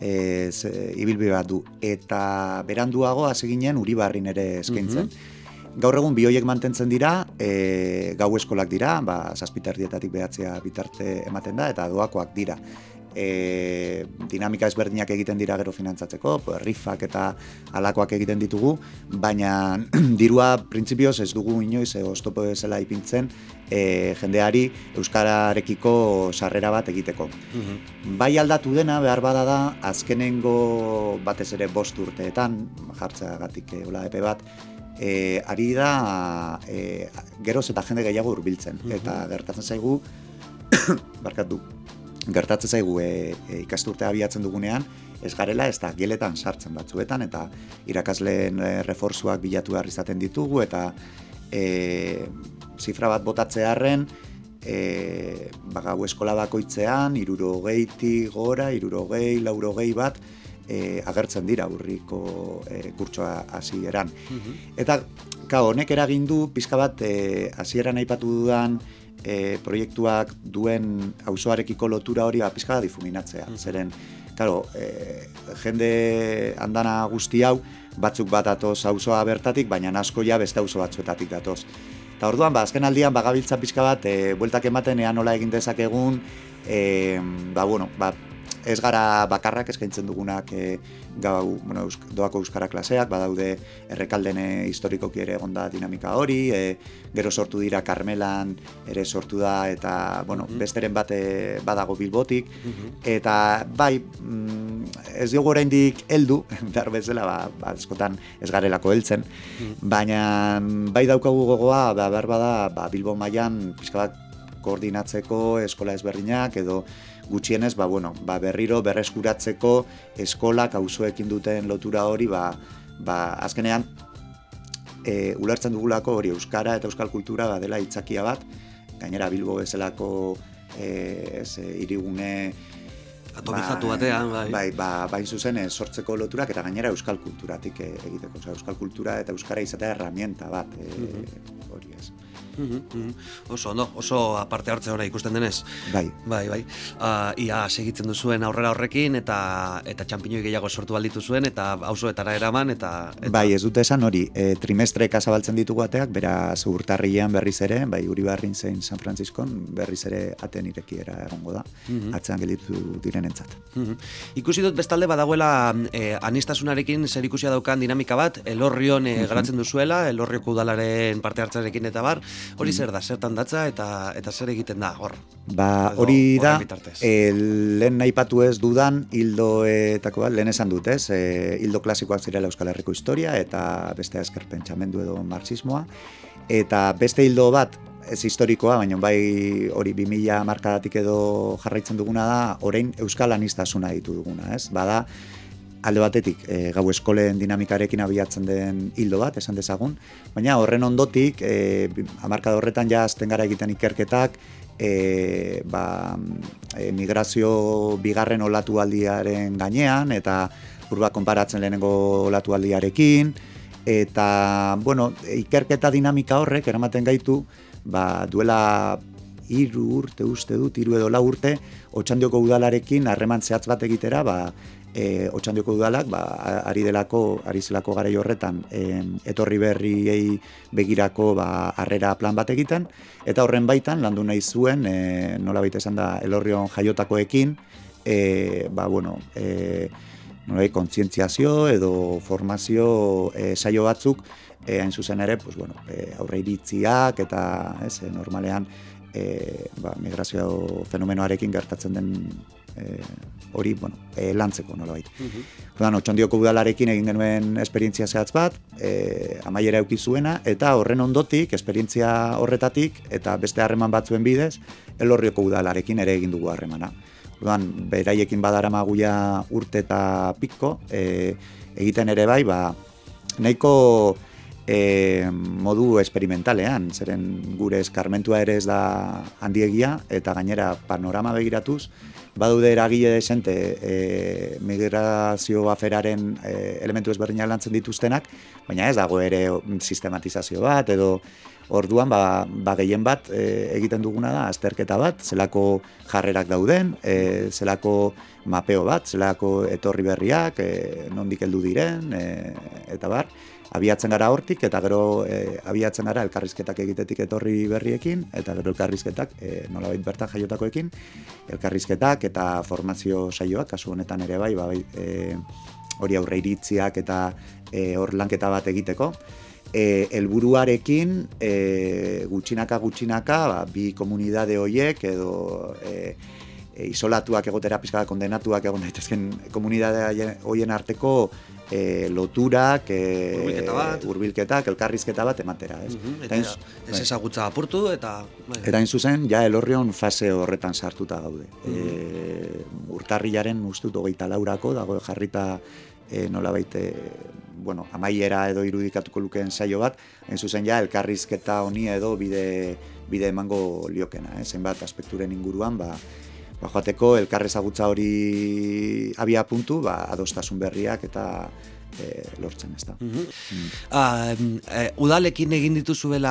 Speaker 2: e, ibilbi bat du. Eta beranduago hasi ginen Uribarrin ere eskaintzen. Mhm. Gaur egun bi hoiek mantentzen dira, e, gau eskolak dira, ba, zazpiterdietatik behatzea bitarte ematen da, eta doakoak dira e, dinamika ezberdinak egiten dira gero finantzatzeko, rifak eta alakoak egiten ditugu, baina dirua printzipioz ez dugu inoiz e, oztopo bezala ipintzen e, jendeari euskararekiko sarrera bat egiteko. Mhm. Bai aldatu dena behar bada da azkenengo batez ere bost urteetan jartzeagatik e, hola epe bat e, ari da e, geroz eta jende gehiago hurbiltzen mhm. eta gertatzen zaigu barkatu gertatzen zaigu e, e, ikasturte abiatzen dugunean, ez garela ez da geletan sartzen batzuetan, eta irakasleen e, reforzuak bilatu behar izaten ditugu, eta e, zifra bat botatzearen, e, bagau eskola bakoitzean, iruro geiti gora, iruro gehi, lauro gehi bat, e, agertzen dira urriko e, kurtsoa hasi eran. Mhm. Eta, ka, honek eragin du, pizka bat, e, hasieran aipatu dudan, e, proiektuak duen auzoarekiko lotura hori ba, pizka da difuminatzea. Mm. Zeren, claro, e, jende andana guzti hau, batzuk bat atoz auzoa bertatik, baina asko ja beste auzo batzuetatik datoz. Eta orduan, ba, azken aldian, bagabiltza pizka bat, e, bueltak ematen ean nola egin dezakegun, e, ba, bueno, ba, ez gara bakarrak eskaintzen dugunak e, gau, bueno, doako euskara klaseak, badaude errekaldene historikoki ere egonda dinamika hori, e, gero sortu dira Karmelan ere sortu da eta bueno, mm besteren bate badago bilbotik. Eta bai mm, ez diogu oraindik heldu behar bezala ba, ba, eskotan ez garelako heltzen. Baina bai daukagu gogoa ba, behar bada ba, Bilbo mailan pixka bat koordinatzeko eskola ezberdinak edo gutxienez, ba, bueno, ba, berriro berreskuratzeko eskolak auzoekin duten lotura hori, ba, ba, azkenean, e, ulertzen dugulako hori euskara eta euskal kultura ba, dela itzakia bat, gainera Bilbo bezalako e, ez, irigune
Speaker 1: Atomizatu ba, batean, bai.
Speaker 2: Bai, ba, bai zuzen, sortzeko loturak eta gainera euskal kulturatik egiteko. Osa, euskal kultura eta euskara izatea herramienta bat, e, hori ez.
Speaker 1: Oso, no, oso aparte hartze ora ikusten denez.
Speaker 2: Bai.
Speaker 1: Bai, bai. Uh, ia segitzen duzuen aurrera horrekin eta eta txampiñoi gehiago sortu balditu zuen eta auzoetara eraman eta, eta
Speaker 2: Bai, ez dute esan hori, e, trimestre kasabaltzen ditugu ateak, beraz urtarrian berriz ere, bai, Uribarrin zein San Franciscon berriz ere aten irekiera egongo da. Mm Atzean gelditu direnentzat.
Speaker 1: Mm Ikusi dut bestalde badagoela e, anistasunarekin zer ikusia daukan dinamika bat, elorrion e, garatzen duzuela, elorrioko udalaren parte hartzarekin eta bar, Hori zer da, zertan datza eta eta zer egiten da, hor?
Speaker 2: Ba, hori da, e, lehen nahi patu ez dudan, hildoetako bat, lehen esan dut, ez? E, hildo klasikoak zirela Euskal Herriko historia eta beste azker pentsamendu edo marxismoa. Eta beste hildo bat, ez historikoa, baina bai hori 2000 markadatik edo jarraitzen duguna da, orain Euskal Anistasuna ditu duguna, ez? Bada, alde batetik e, gau eskolen dinamikarekin abiatzen den hildo bat, esan dezagun, baina horren ondotik, e, amarkada horretan ja azten gara egiten ikerketak, e, ba, e, migrazio bigarren olatu aldiaren gainean, eta burba konparatzen lehenengo olatu aldiarekin, eta, bueno, ikerketa dinamika horrek, eramaten gaitu, ba, duela hiru urte uste dut, hiru edo lau urte, otxandioko udalarekin harreman zehatz bat egitera, ba, e, otxandioko udalak, ba, ari delako, ari zelako garai horretan, e, etorri berriei begirako ba, arrera plan bat egiten, eta horren baitan, landu nahi zuen, e, nola baita esan da, elorrion jaiotakoekin, e, ba, bueno, e, nola kontzientziazio edo formazio e, saio batzuk, e, hain zuzen ere, pues, bueno, e, aurre iritziak eta ez, normalean e, ba, migrazio fenomenoarekin gertatzen den e, hori, bueno, e, lantzeko nola baita. Uh -huh. udalarekin egin genuen esperientzia zehatz bat, e, amaiera euki zuena, eta horren ondotik, esperientzia horretatik, eta beste harreman batzuen bidez, elorrioko udalarekin ere egin dugu harremana. Orduan, beraiekin badaramaguia urte eta piko, e, egiten ere bai, ba, nahiko e, modu esperimentalean, zeren gure eskarmentua ere ez da handiegia, eta gainera panorama begiratuz, badude eragile desente e, migrazio aferaren e, elementu ezberdinak lantzen dituztenak, baina ez dago ere sistematizazio bat, edo orduan ba, ba gehien bat e, egiten duguna da azterketa bat, zelako jarrerak dauden, e, zelako mapeo bat, zelako etorri berriak, e, nondik heldu diren, e, eta bar, abiatzen gara hortik eta gero e, abiatzen gara elkarrizketak egitetik etorri berriekin eta gero elkarrizketak e, nolabait bertan jaiotakoekin elkarrizketak eta formazio saioak kasu honetan ere bai, bai e, hori aurre iritziak eta e, hor lanketa bat egiteko. E, elburuarekin e, gutxinaka gutxinaka ba, bi komunidade hoiek edo e, isolatuak egotera pizkada kondenatuak egon daitezken komunidade hoien arteko e, loturak, e, urbilketak, elkarrizketa bat ematera, ez?
Speaker 1: Uh eta ez bai. ezagutza apurtu eta...
Speaker 2: Bai. Eta zuzen, ja elorrion fase horretan sartuta gaude. Uh e, urtarrilaren ustut hogeita laurako, dago jarrita e, nola baite, bueno, amaiera edo irudikatuko lukeen saio bat, hain zuzen ja elkarrizketa honi edo bide, bide emango liokena, eh? zenbat aspekturen inguruan, ba, ba, joateko elkarrezagutza hori abia puntu, ba, adostasun berriak eta e, lortzen, ez da.
Speaker 1: Mm udalekin egin dituzuela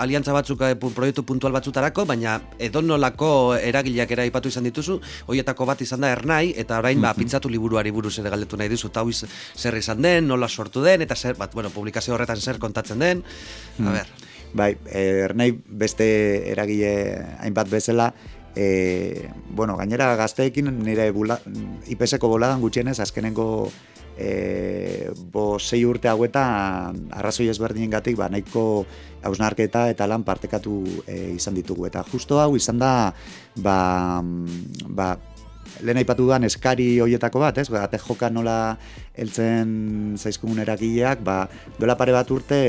Speaker 1: aliantza batzuk e, proiektu puntual batzutarako, baina edonolako eragileak era ipatu izan dituzu, hoietako bat izan da ernai, eta orain ba, pintzatu liburuari buruz ere galdetu nahi dizu, eta zer izan den, nola sortu den, eta zer, bat, bueno, publikazio horretan zer kontatzen den, a mm. ber.
Speaker 2: Bai, ernai beste eragile hainbat bezala, e, bueno, gainera gazteekin nire bula, IPS-eko boladan gutxienez azkenengo e, bo sei urte hauetan arrazoi ezberdinen gatik ba, nahiko hausnarketa eta lan partekatu e, izan ditugu. Eta justo hau izan da ba, ba, lehen aipatu duan eskari hoietako bat, ez? Ba, joka nola heltzen zaizkugun eragileak, ba, duela pare bat urte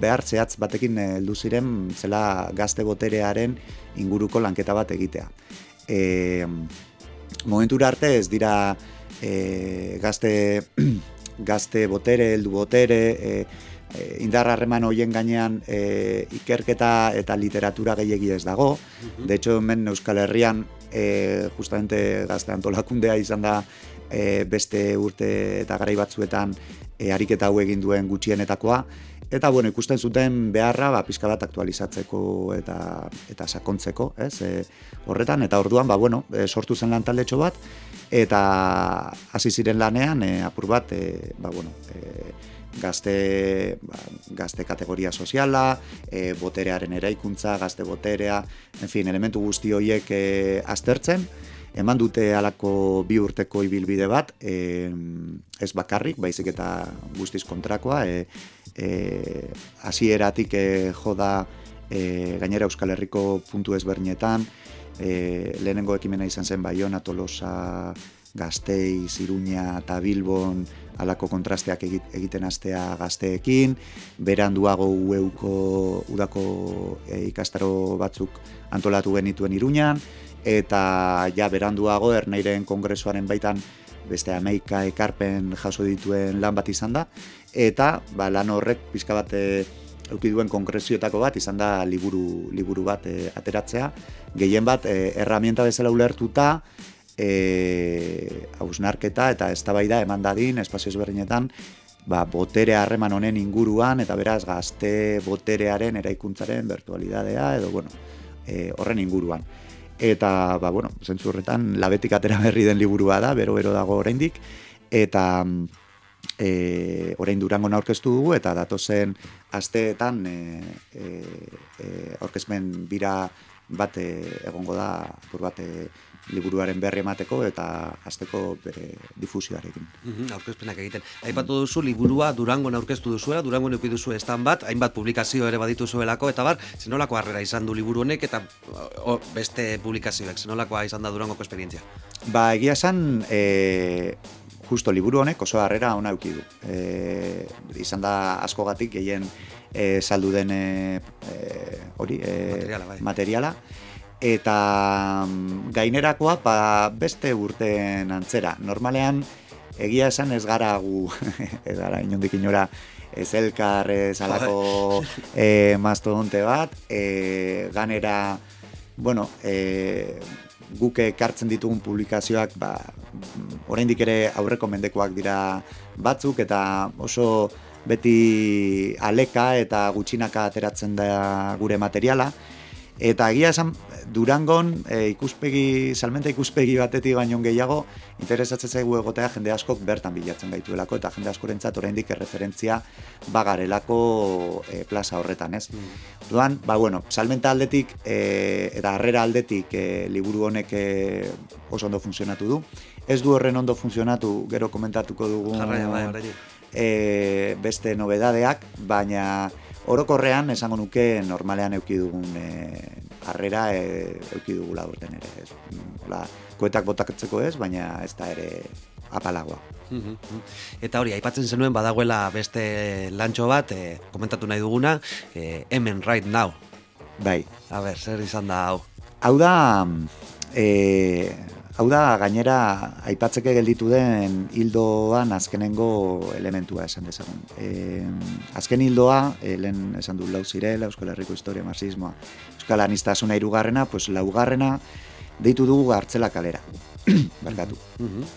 Speaker 2: behar zehatz batekin heldu ziren zela gazte boterearen inguruko lanketa bat egitea. e, momentura arte ez dira e, gazte, gazte botere, heldu botere, e, indar harreman hoien gainean e, ikerketa eta literatura gehiegi ez dago. De hecho, hemen Euskal Herrian e, justamente gazte antolakundea izan da e, beste urte eta garai batzuetan e, ariketa hau egin duen gutxienetakoa. Eta bueno, ikusten zuten beharra ba pizka bat aktualizatzeko eta eta sakontzeko, ez? E, horretan eta orduan ba bueno, e, sortu zen lan taldetxo bat eta hasi ziren lanean e, apur bat e, ba bueno, e, gazte, ba, gazte kategoria soziala, e, boterearen eraikuntza, gazte boterea, en fin, elementu guzti horiek e, aztertzen, eman dute alako bi urteko ibilbide bat, e, ez bakarrik, baizik eta guztiz kontrakoa, e, e, hasieratik e, joda e, gainera Euskal Herriko puntu ezberdinetan, e, lehenengo ekimena izan zen Baiona, Tolosa, Gaztei, Ziruña eta Bilbon alako kontrasteak egiten astea gazteekin, beranduago ueuko udako e, ikastaro batzuk antolatu genituen Iruñan, eta ja beranduago erneiren kongresuaren baitan beste ameika ekarpen jaso dituen lan bat izan da, eta ba, lan horrek pizka bat euki duen kongresioetako bat izan da liburu, liburu bat e, ateratzea, gehien bat e, erramienta bezala ulertuta, e, hausnarketa eta eztabaida eman dadin espazio ezberdinetan, ba, botere harreman honen inguruan, eta beraz gazte boterearen eraikuntzaren virtualidadea, edo bueno, e, horren inguruan. Eta ba bueno, zentzu horretan labetik atera berri den liburua da, bero bero dago oraindik eta e, orain durango aurkeztu dugu eta datozen asteetan e, e, e, aurkezmen bira bat egongo da, bur bat liburuaren berri emateko eta hasteko bere difusioarekin.
Speaker 1: Mm aurkezpenak egiten. Aipatu duzu liburua Durangon aurkeztu duzuela, Durango eduki duzu estan bat, hainbat publikazio ere baditu zuelako eta bar, zenolako harrera izan du liburu honek eta o, beste publikazioek zenolakoa izan da Durangoko esperientzia.
Speaker 2: Ba, egia esan e, justo liburu honek oso harrera ona eduki du. E, izan da askogatik gehien e, saldu den e, hori e, materiala, bai. materiala eta mm, gainerakoa ba, beste urten antzera. Normalean, egia esan ez gara gu, ez gara inondik inora, ez elkar, ez alako e, mastodonte bat, e, ganera, bueno, e, guke kartzen ditugun publikazioak, ba, oraindik ere aurreko mendekoak dira batzuk, eta oso beti aleka eta gutxinaka ateratzen da gure materiala, Eta egia esan, Durangon e, ikuspegi, salmenta ikuspegi batetik baino gehiago, interesatzen zaigu egotea jende askok bertan bilatzen gaituelako, eta jende askorentzat oraindik erreferentzia bagarelako e, plaza horretan, ez? Mm. Duan, ba, bueno, salmenta aldetik e, eta harrera aldetik e, liburu honek e, oso ondo funtzionatu du. Ez du horren ondo funtzionatu, gero komentatuko dugu
Speaker 1: bai,
Speaker 2: e, beste nobedadeak, baina orokorrean esango nuke normalean euki dugun e, harrera e, euki dugula urten ere. Ez. Hola, koetak botatzeko ez, baina ez da ere apalagoa.
Speaker 1: Eta hori, aipatzen zenuen badagoela beste lantxo bat, e, komentatu nahi duguna, e, hemen right now.
Speaker 2: Bai.
Speaker 1: A ber, zer izan da hau?
Speaker 2: Hau da, e, Hau da, gainera, aipatzeke gelditu den hildoan azkenengo elementua esan dezagun. E, azken hildoa, e, lehen esan du lau zirela, Euskal Herriko Historia Marxismoa, Euskal Anistasuna irugarrena, pues laugarrena deitu dugu gartzela kalera. Barkatu. Mhm.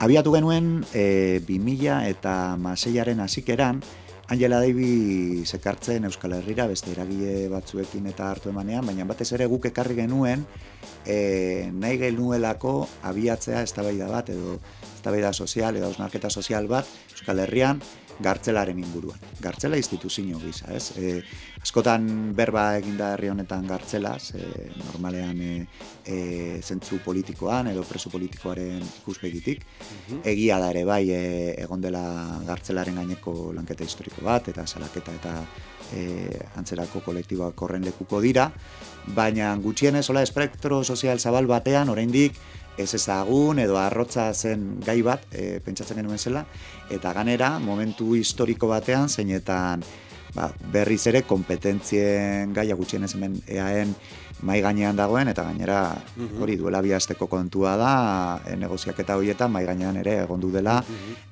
Speaker 2: Abiatu genuen, e, 2000 eta maseiaren hasikeran Angela Davy sekartzen Euskal Herrira beste eragile batzuekin eta hartu emanean, baina batez ere guk ekarri genuen e, nahi genuelako abiatzea eztabaida bat edo eztabaida sozial edo osnarketa sozial bat Euskal Herrian gartzelaren inguruan. Gartzela instituzio gisa, ez? E, askotan berba eginda herri honetan gartzelaz, e, normalean e, e, zentzu politikoan edo preso politikoaren ikuspegitik. Mhm. Egia da ere bai e, egon dela gartzelaren gaineko lanketa historiko bat eta salaketa eta e, antzerako kolektiboak korren lekuko dira, baina gutxienez hola espektro sozial zabal batean oraindik ez ezagun edo arrotza zen gai bat e, pentsatzen genuen zela eta ganera momentu historiko batean zeinetan ba, berriz ere kompetentzien gaia gutxienez hemen eaen mai gainean dagoen eta gainera hori duela bi asteko kontua da e, negoziaketa horietan mai gainean ere egondu dela.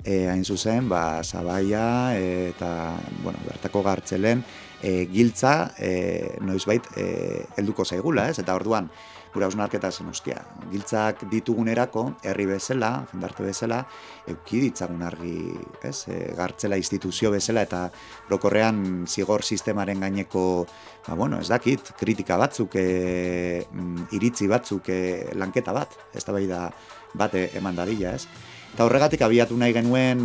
Speaker 2: E, hain zuzen ba sabaia eta bueno bertako gartzelen e, giltza e, noizbait e, helduko zaigula ez eta orduan gura hausnarketa zen uskia. Giltzak ditugunerako, herri bezala, jendarte bezala, euki ditzagun argi, ez? E, gartzela instituzio bezala eta lokorrean zigor sistemaren gaineko, ba, bueno, ez dakit, kritika batzuk, e, iritzi batzuk, e, lanketa bat, ez da bai da bate eman dadila, ez? Eta horregatik abiatu nahi genuen,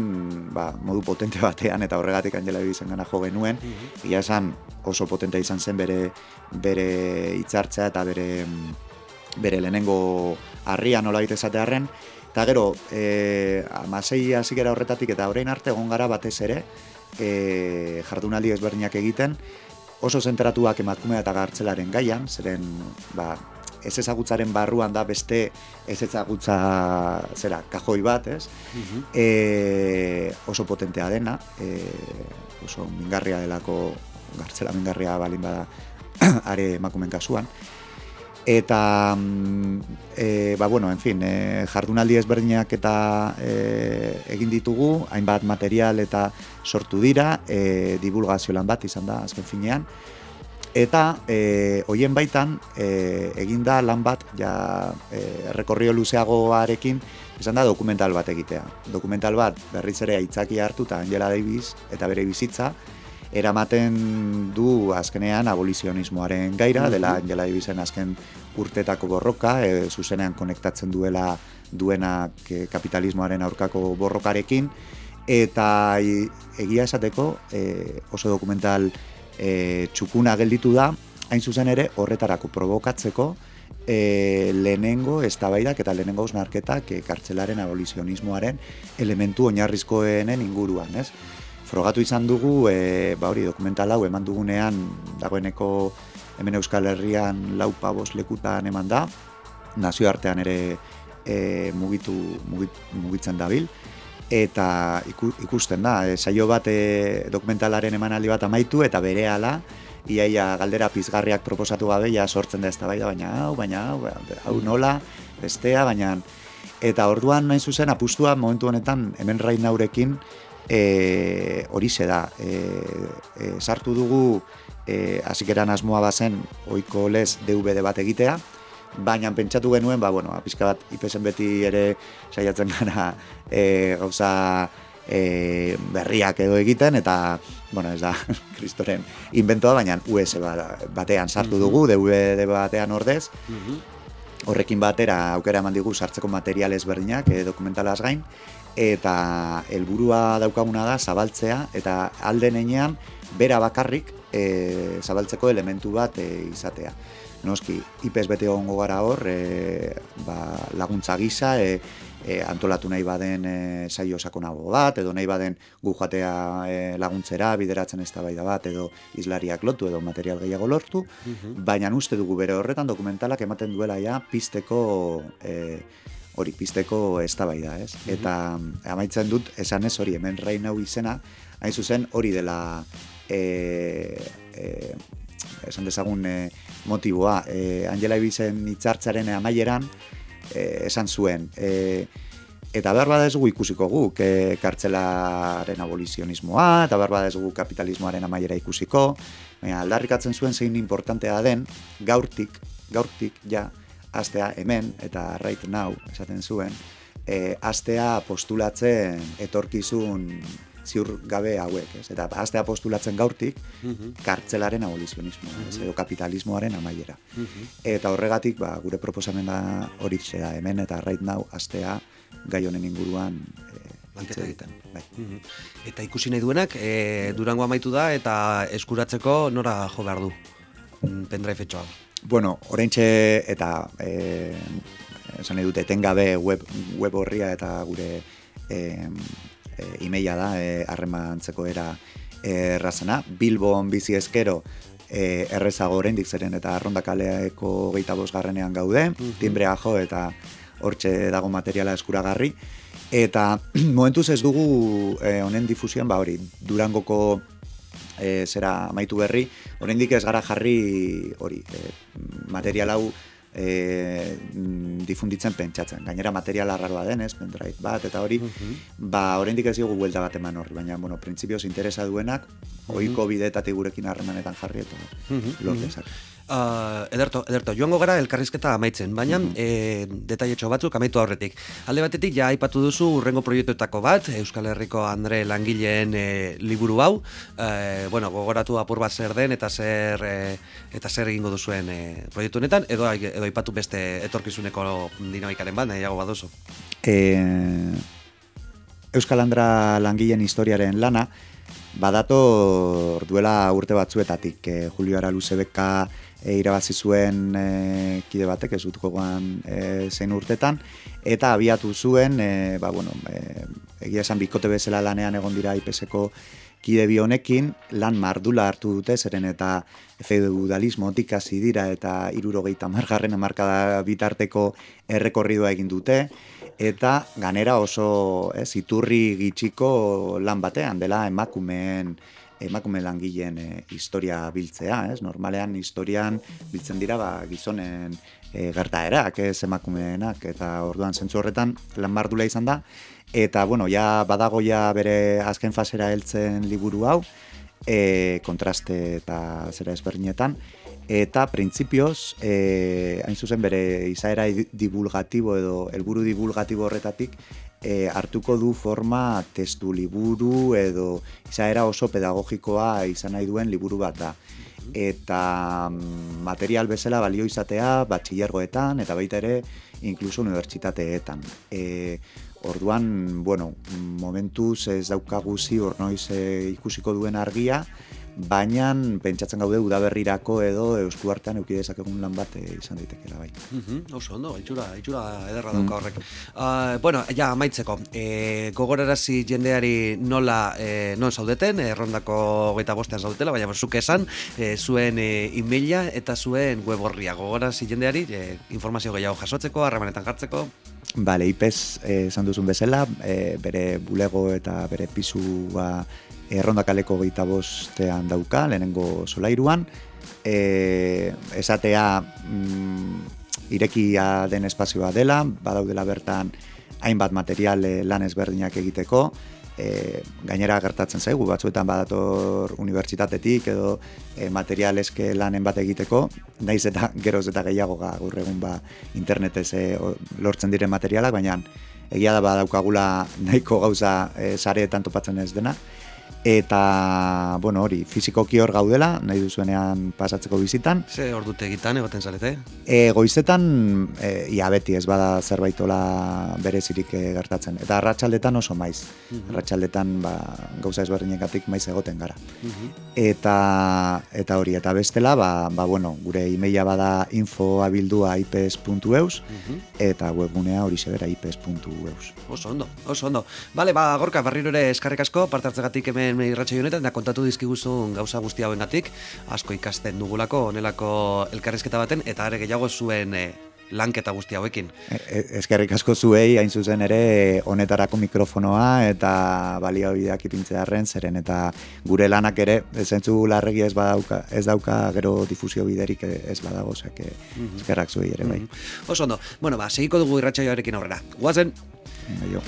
Speaker 2: ba, modu potente batean, eta horregatik angela ibizen gana jo genuen, mm esan oso potente izan zen bere, bere hitzartzea eta bere, bere lehenengo harria nola esatearren, eta gero, e, amasei hazikera horretatik eta orain arte egon gara batez ere, e, jardunaldi ezberdinak egiten, oso zentratuak emakumea eta gartzelaren gaian, zeren ba, ez ezagutzaren barruan da beste ez ezagutza zera, kajoi bat, ez? e, oso potentea dena, e, oso mingarria delako, gartzela mingarria balin bada, are emakumen kasuan, eta e, ba, bueno, en fin, e, jardunaldi ezberdinak eta e, egin ditugu, hainbat material eta sortu dira, e, divulgazio lan bat izan da azken finean, eta e, hoien baitan e, egin da lan bat, ja e, rekorrio luzeagoarekin, izan da dokumental bat egitea. Dokumental bat berriz ere aitzaki hartu eta Angela Davis eta bere bizitza, eramaten du azkenean abolizionismoaren gaira, dela Angela Davisen azken urtetako borroka, e, zuzenean konektatzen duela duena kapitalismoaren aurkako borrokarekin, eta egia esateko e, oso dokumental e, txukuna gelditu da, hain zuzen ere horretarako provokatzeko e, lehenengo eztabaidak eta lehenengo osnarketak e, kartzelaren abolizionismoaren elementu oinarrizkoenen inguruan, ez? frogatu izan dugu, e, ba hori dokumental hau eman dugunean dagoeneko hemen Euskal Herrian lau pabos lekutan eman da, nazioartean ere e, mugitu, mugit, mugitzen dabil, eta ikusten da, e, saio bat e, dokumentalaren emanaldi bat amaitu eta bere ala, iaia galdera pizgarriak proposatu gabe, ja sortzen da ez da baina hau, baina hau, hau nola, bestea, baina... Eta orduan nahi zuzen apustua momentu honetan hemen rain naurekin e, hori ze da. E, e, sartu dugu e, azikeran asmoa bazen oiko lez DVD bat egitea, baina pentsatu genuen, ba, bueno, pizka bat ipesen beti ere saiatzen gara e, gauza e, berriak edo egiten, eta, bueno, ez da, kristoren inventoa, baina US batean sartu dugu, DVD batean ordez, horrekin batera aukera eman digu sartzeko material ezberdinak e, dokumentalaz gain, eta helburua daukaguna da zabaltzea eta alden enean bera bakarrik e, zabaltzeko elementu bat e, izatea. Noski, ipes bete hongo gara hor, e, ba, laguntza gisa, e, e, antolatu nahi baden e, saio sakonago bat, edo nahi baden gu jatea e, laguntzera, bideratzen ez da bat, edo islariak lotu, edo material gehiago lortu, mhm. baina uste dugu bere horretan dokumentalak ematen duela ja pizteko e, hori pizteko eztabaida, ez? Mm Eta amaitzen dut esan ez hori hemen rain hau izena, hain zuzen hori dela e, e, esan dezagun e, motiboa. E, Angela Ibisen hitzartzaren amaieran e, esan zuen. E, eta behar bada ez gu ikusiko gu, ke kartzelaren abolizionismoa, eta behar bada ez gu kapitalismoaren amaiera ikusiko, baina aldarrikatzen zuen zein importantea den, gaurtik, gaurtik, ja, astea hemen eta right now esaten zuen e, astea postulatzen etorkizun ziur gabe hauek, ez? Eta astea postulatzen gaurtik mhm. kartzelaren abolizionismo, mm edo kapitalismoaren amaiera. Mhm. Eta horregatik, ba, gure proposamena hori da hemen eta right now astea gai honen inguruan e, egiten. Bai.
Speaker 1: Mhm. Eta ikusi nahi duenak, e, durango amaitu da eta eskuratzeko nora jo behar du mm, pendrive etxoa.
Speaker 2: Bueno, oraintxe eta eh esan dute etengabe web web horria eta gure eh emaila da eh harremantzeko era errazena Bilbon bizi eskero eh errezago oraindik zeren eta Arronda kaleako 25garrenean gaude, timbrea jo eta hortxe dago materiala eskuragarri. Eta momentuz ez dugu honen difusioan ba hori Durangoko e, zera amaitu berri, oraindik ez gara jarri hori, e, material hau e, difunditzen pentsatzen. Gainera material arraroa denez, pendrive bat eta hori, ba oraindik ez dugu buelta bat eman horri, baina bueno, printzipioz interesa duenak, ohiko bideetatik gurekin harremanetan jarri eta lor dezak.
Speaker 1: Uh, ederto, ederto, joango gara elkarrizketa amaitzen, baina mm -hmm. detailetxo batzuk amaitu aurretik. Alde batetik ja aipatu duzu urrengo proiektuetako bat, Euskal Herriko Andre Langileen e, liburu hau, e, bueno, gogoratu apur bat zer den eta zer e, eta zer egingo duzuen e, proiektu honetan, edo, edo aipatu beste etorkizuneko dinamikaren bat, nahiago baduzu.
Speaker 2: E, Euskal Andra Langileen historiaren lana, Badato duela urte batzuetatik, e, Julio Araluze beka e, irabazi zuen e, kide batek ez dut joan e, zein urtetan eta abiatu zuen e, ba, bueno, e, egia esan bikote bezala lanean egon dira IPSeko kide bi honekin lan mardula hartu dute zeren eta feudalismotik hasi dira eta irurogeita margarren amarkada bitarteko errekorridua egin dute eta ganera oso ez, iturri gitxiko lan batean dela emakumeen emakume langileen e, historia biltzea, ez? Normalean historian biltzen dira ba, gizonen e, gertaerak, ez emakumeenak eta orduan zentzu horretan lan mardula izan da eta bueno, ja badago ja bere azken fasera heltzen liburu hau, e, kontraste eta zera ezberdinetan eta printzipioz e, hain zuzen bere izaera divulgatibo edo helburu divulgatibo horretatik e, hartuko du forma testu liburu edo izaera oso pedagogikoa izan nahi duen liburu bat da. Eta mm, material bezala balio izatea batxillergoetan eta baita ere inkluso unibertsitateetan. E, orduan, bueno, momentuz ez daukagu ziur noiz e, ikusiko duen argia, baina pentsatzen gaude udaberrirako edo eusku artean euki dezakegun lan bat eh, izan daitekeela bai.
Speaker 1: Mm oso ondo, itxura, itxura ederra dauka mm. horrek. Uh, bueno, ja, amaitzeko, e, gogorarazi jendeari nola, e, non zaudeten, errondako goita bostean zaudetela, baina zuk esan, e, zuen e, emaila eta zuen web horria. Gogorarazi jendeari, e, informazio gehiago jasotzeko, harremanetan jartzeko.
Speaker 2: Bale, ipez, esan duzun bezala, e, bere bulego eta bere pisua errondakaleko geita bostean dauka, lehenengo solairuan, e, esatea mm, irekia den espazioa dela, badaudela bertan hainbat material lan ezberdinak egiteko, e, gainera gertatzen zaigu, batzuetan badator unibertsitatetik edo e, material eske lanen bat egiteko, naiz eta geroz eta gehiago gaur egun ba, internetez e, lortzen diren materialak, baina egia da badaukagula nahiko gauza e, sareetan topatzen ez dena, eta, bueno, hori, fizikoki hor gaudela, nahi duzuenean pasatzeko bizitan.
Speaker 1: Ze hor dute egitan, egoten zarete?
Speaker 2: E, goizetan, e, ia beti ez bada zerbaitola berezirik e, gertatzen. Eta arratsaldetan oso maiz. Mm Arratxaldetan, ba, gauza ezberdinekatik maiz egoten gara. Mhm. Eta, eta hori, eta bestela, ba, ba bueno, gure imeia bada infoabildua ipes.eus, mm eta webgunea hori sebera ipes.eus.
Speaker 1: Oso ondo, oso ondo. Bale, ba, gorka, barriro ere eskarrik asko, parte hartzegatik hemen irratxe honetan, da kontatu dizkiguzun gauza guzti hauengatik, asko ikasten dugulako, onelako elkarrizketa baten, eta are gehiago zuen e, lanketa guzti hauekin.
Speaker 2: E, e, eskerrik asko zuei, hain zuzen ere, honetarako mikrofonoa eta baliabideak ipintzearen zeren, eta gure lanak ere, zentzu larregi ez, badauka, ez dauka gero difusio biderik ez badago, zake, mm -hmm. eskerrak zuei ere bai. Mm
Speaker 1: -hmm. Oso ondo, bueno, ba, segiko dugu irratxaioarekin aurrera. Guazen!
Speaker 2: Aio.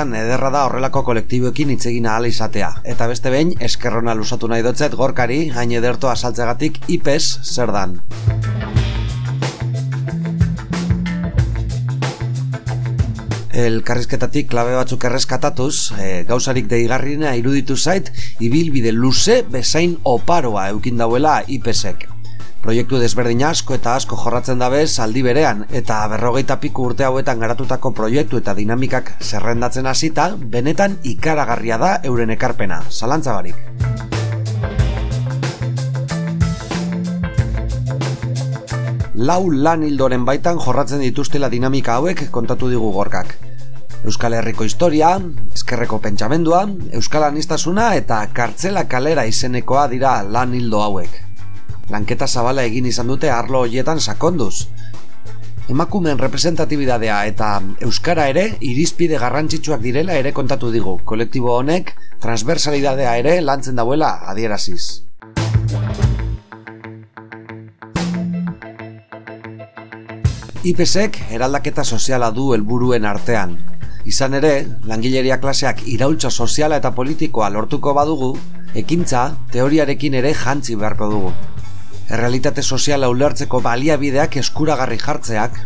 Speaker 1: Benetan, ederra da horrelako kolektiboekin itzegin ahal izatea. Eta beste behin, eskerrona lusatu nahi dotzet gorkari, hain ederto asaltzegatik IPES zer dan. Elkarrizketatik klabe batzuk erreskatatuz, e, gauzarik deigarrina iruditu zait, ibilbide luze bezain oparoa eukin dauela IPESek. Proiektu desberdin asko eta asko jorratzen dabez aldi berean eta berrogeita piku urte hauetan garatutako proiektu eta dinamikak zerrendatzen hasita, benetan ikaragarria da euren ekarpena, zalantza barik. Lau lan hildoren baitan jorratzen dituztela dinamika hauek kontatu digu gorkak. Euskal Herriko historia, eskerreko pentsamendua, Euskal Anistasuna eta kartzela kalera izenekoa dira lan hildo hauek lanketa zabala egin izan dute arlo hoietan sakonduz. Emakumeen representatibidadea eta euskara ere irizpide garrantzitsuak direla ere kontatu digu. Kolektibo honek transversalidadea ere lantzen dauela adieraziz. IPSek eraldaketa soziala du helburuen artean. Izan ere, langileria klaseak iraultza soziala eta politikoa lortuko badugu, ekintza teoriarekin ere jantzi beharko dugu errealitate soziala ulertzeko baliabideak eskuragarri jartzeak,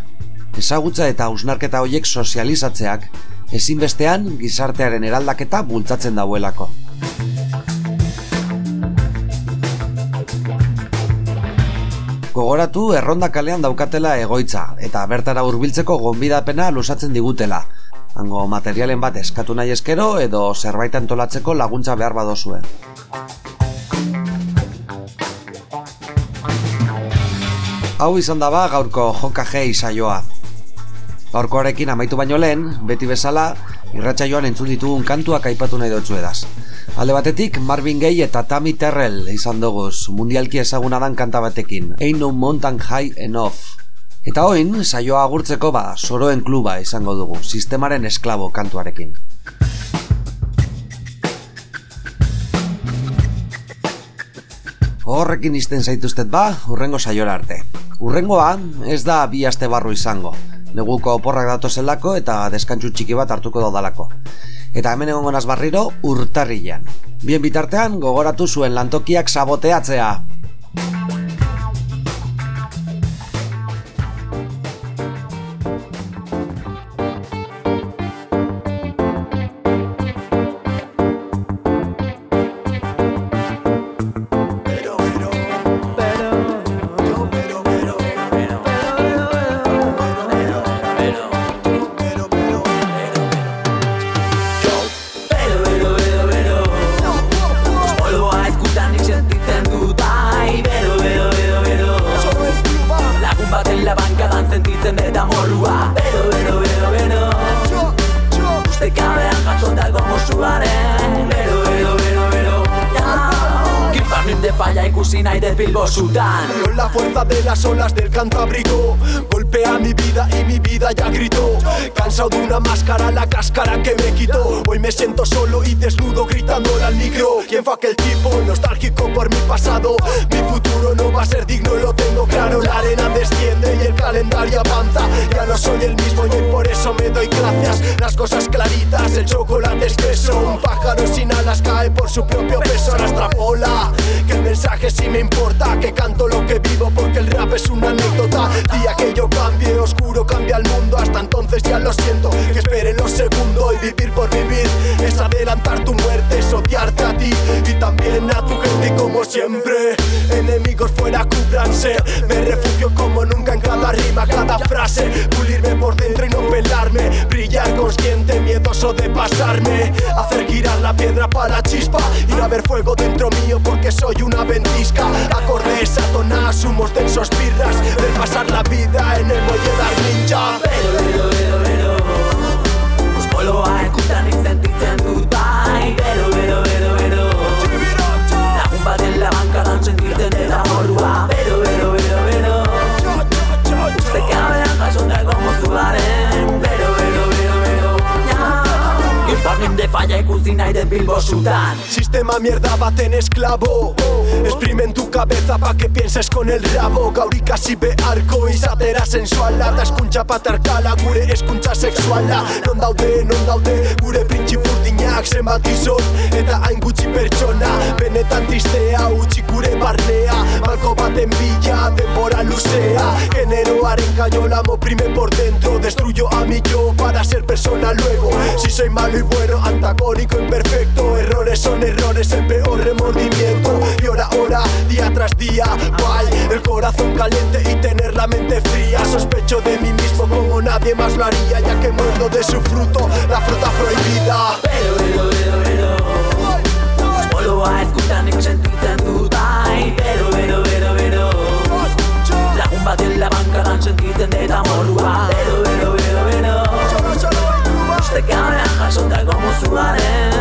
Speaker 1: ezagutza eta ausnarketa hoiek sozializatzeak, ezinbestean gizartearen eraldaketa bultzatzen dauelako. Gogoratu erronda kalean daukatela egoitza eta bertara hurbiltzeko gonbidapena lusatzen digutela. Hango materialen bat eskatu nahi eskero edo zerbait antolatzeko laguntza behar badozue. Hau izan daba gaurko joka jei saioa. Gaurkoarekin amaitu baino lehen, beti bezala, irratxa joan entzun ditugun kantuak aipatu nahi dutzu edaz. Alde batetik, Marvin Gaye eta Tammy Terrell izan doguz, mundialki ezaguna dan kanta batekin, Ain't No Mountain High Enough. Eta hoin, saioa agurtzeko ba, soroen kluba izango dugu, sistemaren esklabo kantuarekin. Horrekin izten zaituztet ba, urrengo saiora arte. Urrengoa ez da bi aste barru izango. Neguko oporrak datozelako eta deskantsu txiki bat hartuko dodalako. Eta hemen egon gonaz barriro urtarrilan. Bien bitartean gogoratu zuen lantokiak saboteatzea. Cusina y de Bilbo Sudán.
Speaker 3: La fuerza de las olas del Cantábrico Golpea mi vida y mi vida ya gritó. Cansado de una máscara, la cáscara que me quitó. Hoy me siento solo y desnudo gritándole al micro. ¿Quién fue aquel tipo nostálgico por mi pasado? Mi futuro no va a ser digno, lo tengo claro. La arena desciende y el calendario avanza. Ya no soy el mismo y por eso me doy gracias. Las cosas claritas, el chocolate espeso. Un pájaro sin alas cae por su propio peso. La extrapola, que el mensaje sí me importa. Que canto lo que vivo porque el rap es una anécdota. Día que yo cambie, oscuro cambia el mundo. Hasta entonces ya lo siento, que esperen los segundos Y vivir por vivir. Es adelantar tu muerte Es odiarte a ti y también a tu gente. Como siempre Enemigos fuera, cúbranse. Me refugio como nunca en cada rima, cada frase. Pulirme por dentro y no pelarme. Brillar consciente, miedoso de pasarme. Hacer girar la piedra para chispa. Y no haber fuego dentro mío porque soy una ventisca. Acordes, atonas, humos densos, birras. De pasar la vida muelle dar ninja
Speaker 4: Pero, pero, pero, pero Euskoloa ekutan sentitzen dut bai. Pero, pero, pero, pero Lagun baten labankadan sentitzen eta morrua falla falla ikusi nahi den bilbo zutan
Speaker 3: Sistema mierda baten esklabo. Exprimen tu cabeza pa que pienses con el rabo. Gaur ikasi beharko izatera sensuala Ta eskuntza patarkala gure eskuntza sexuala. Non daude, non daude gure printzipurdinak Zenbat izot eta hain gutxi pertsona Benetan tristea utzi gure barnea luzea Generoaren cañola mo prime por dentro. Destruyo a mi yo para ser persona luego. Si soy malo y bueno, antagónico, imperfecto Errores son errores, el peor remordimiento. Y hora a hora, día tras día, guay El corazón caliente y tener la mente fría. Sospecho de mí mismo como nadie más lo haría Ya que muerdo de su fruto, la fruta prohibida.
Speaker 4: Bero, bero, amorrua Bero, bero, bero, bero Ustekabean jasotako muzuaren Bero,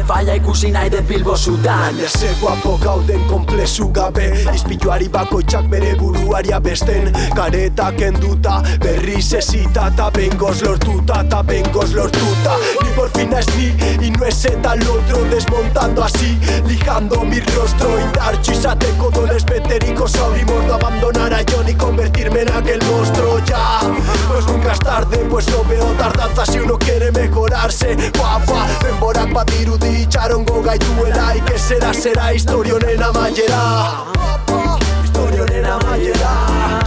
Speaker 4: De falla ikusi nahi den bilbo zutan
Speaker 3: ze guapo gauden komplezu gabe. Izpiluari bakoitzak bere buruari abesten. Kareta kenduta, berriz ezita Ta bengoz lortuta, ta bengoz lortuta. Ni por fin es ni, y no es eta el otro Desmontando así, lijando mi rostro Indartxo izateko doles beteriko zauri Mordo abandonar a John y convertirme en aquel monstruo Ya, pues nunca es tarde, pues no veo tardanza Si uno quiere mejorarse, guapa Denborak badirudi itxarongo Ike zera zera historionen amaiera. Historionen amaiera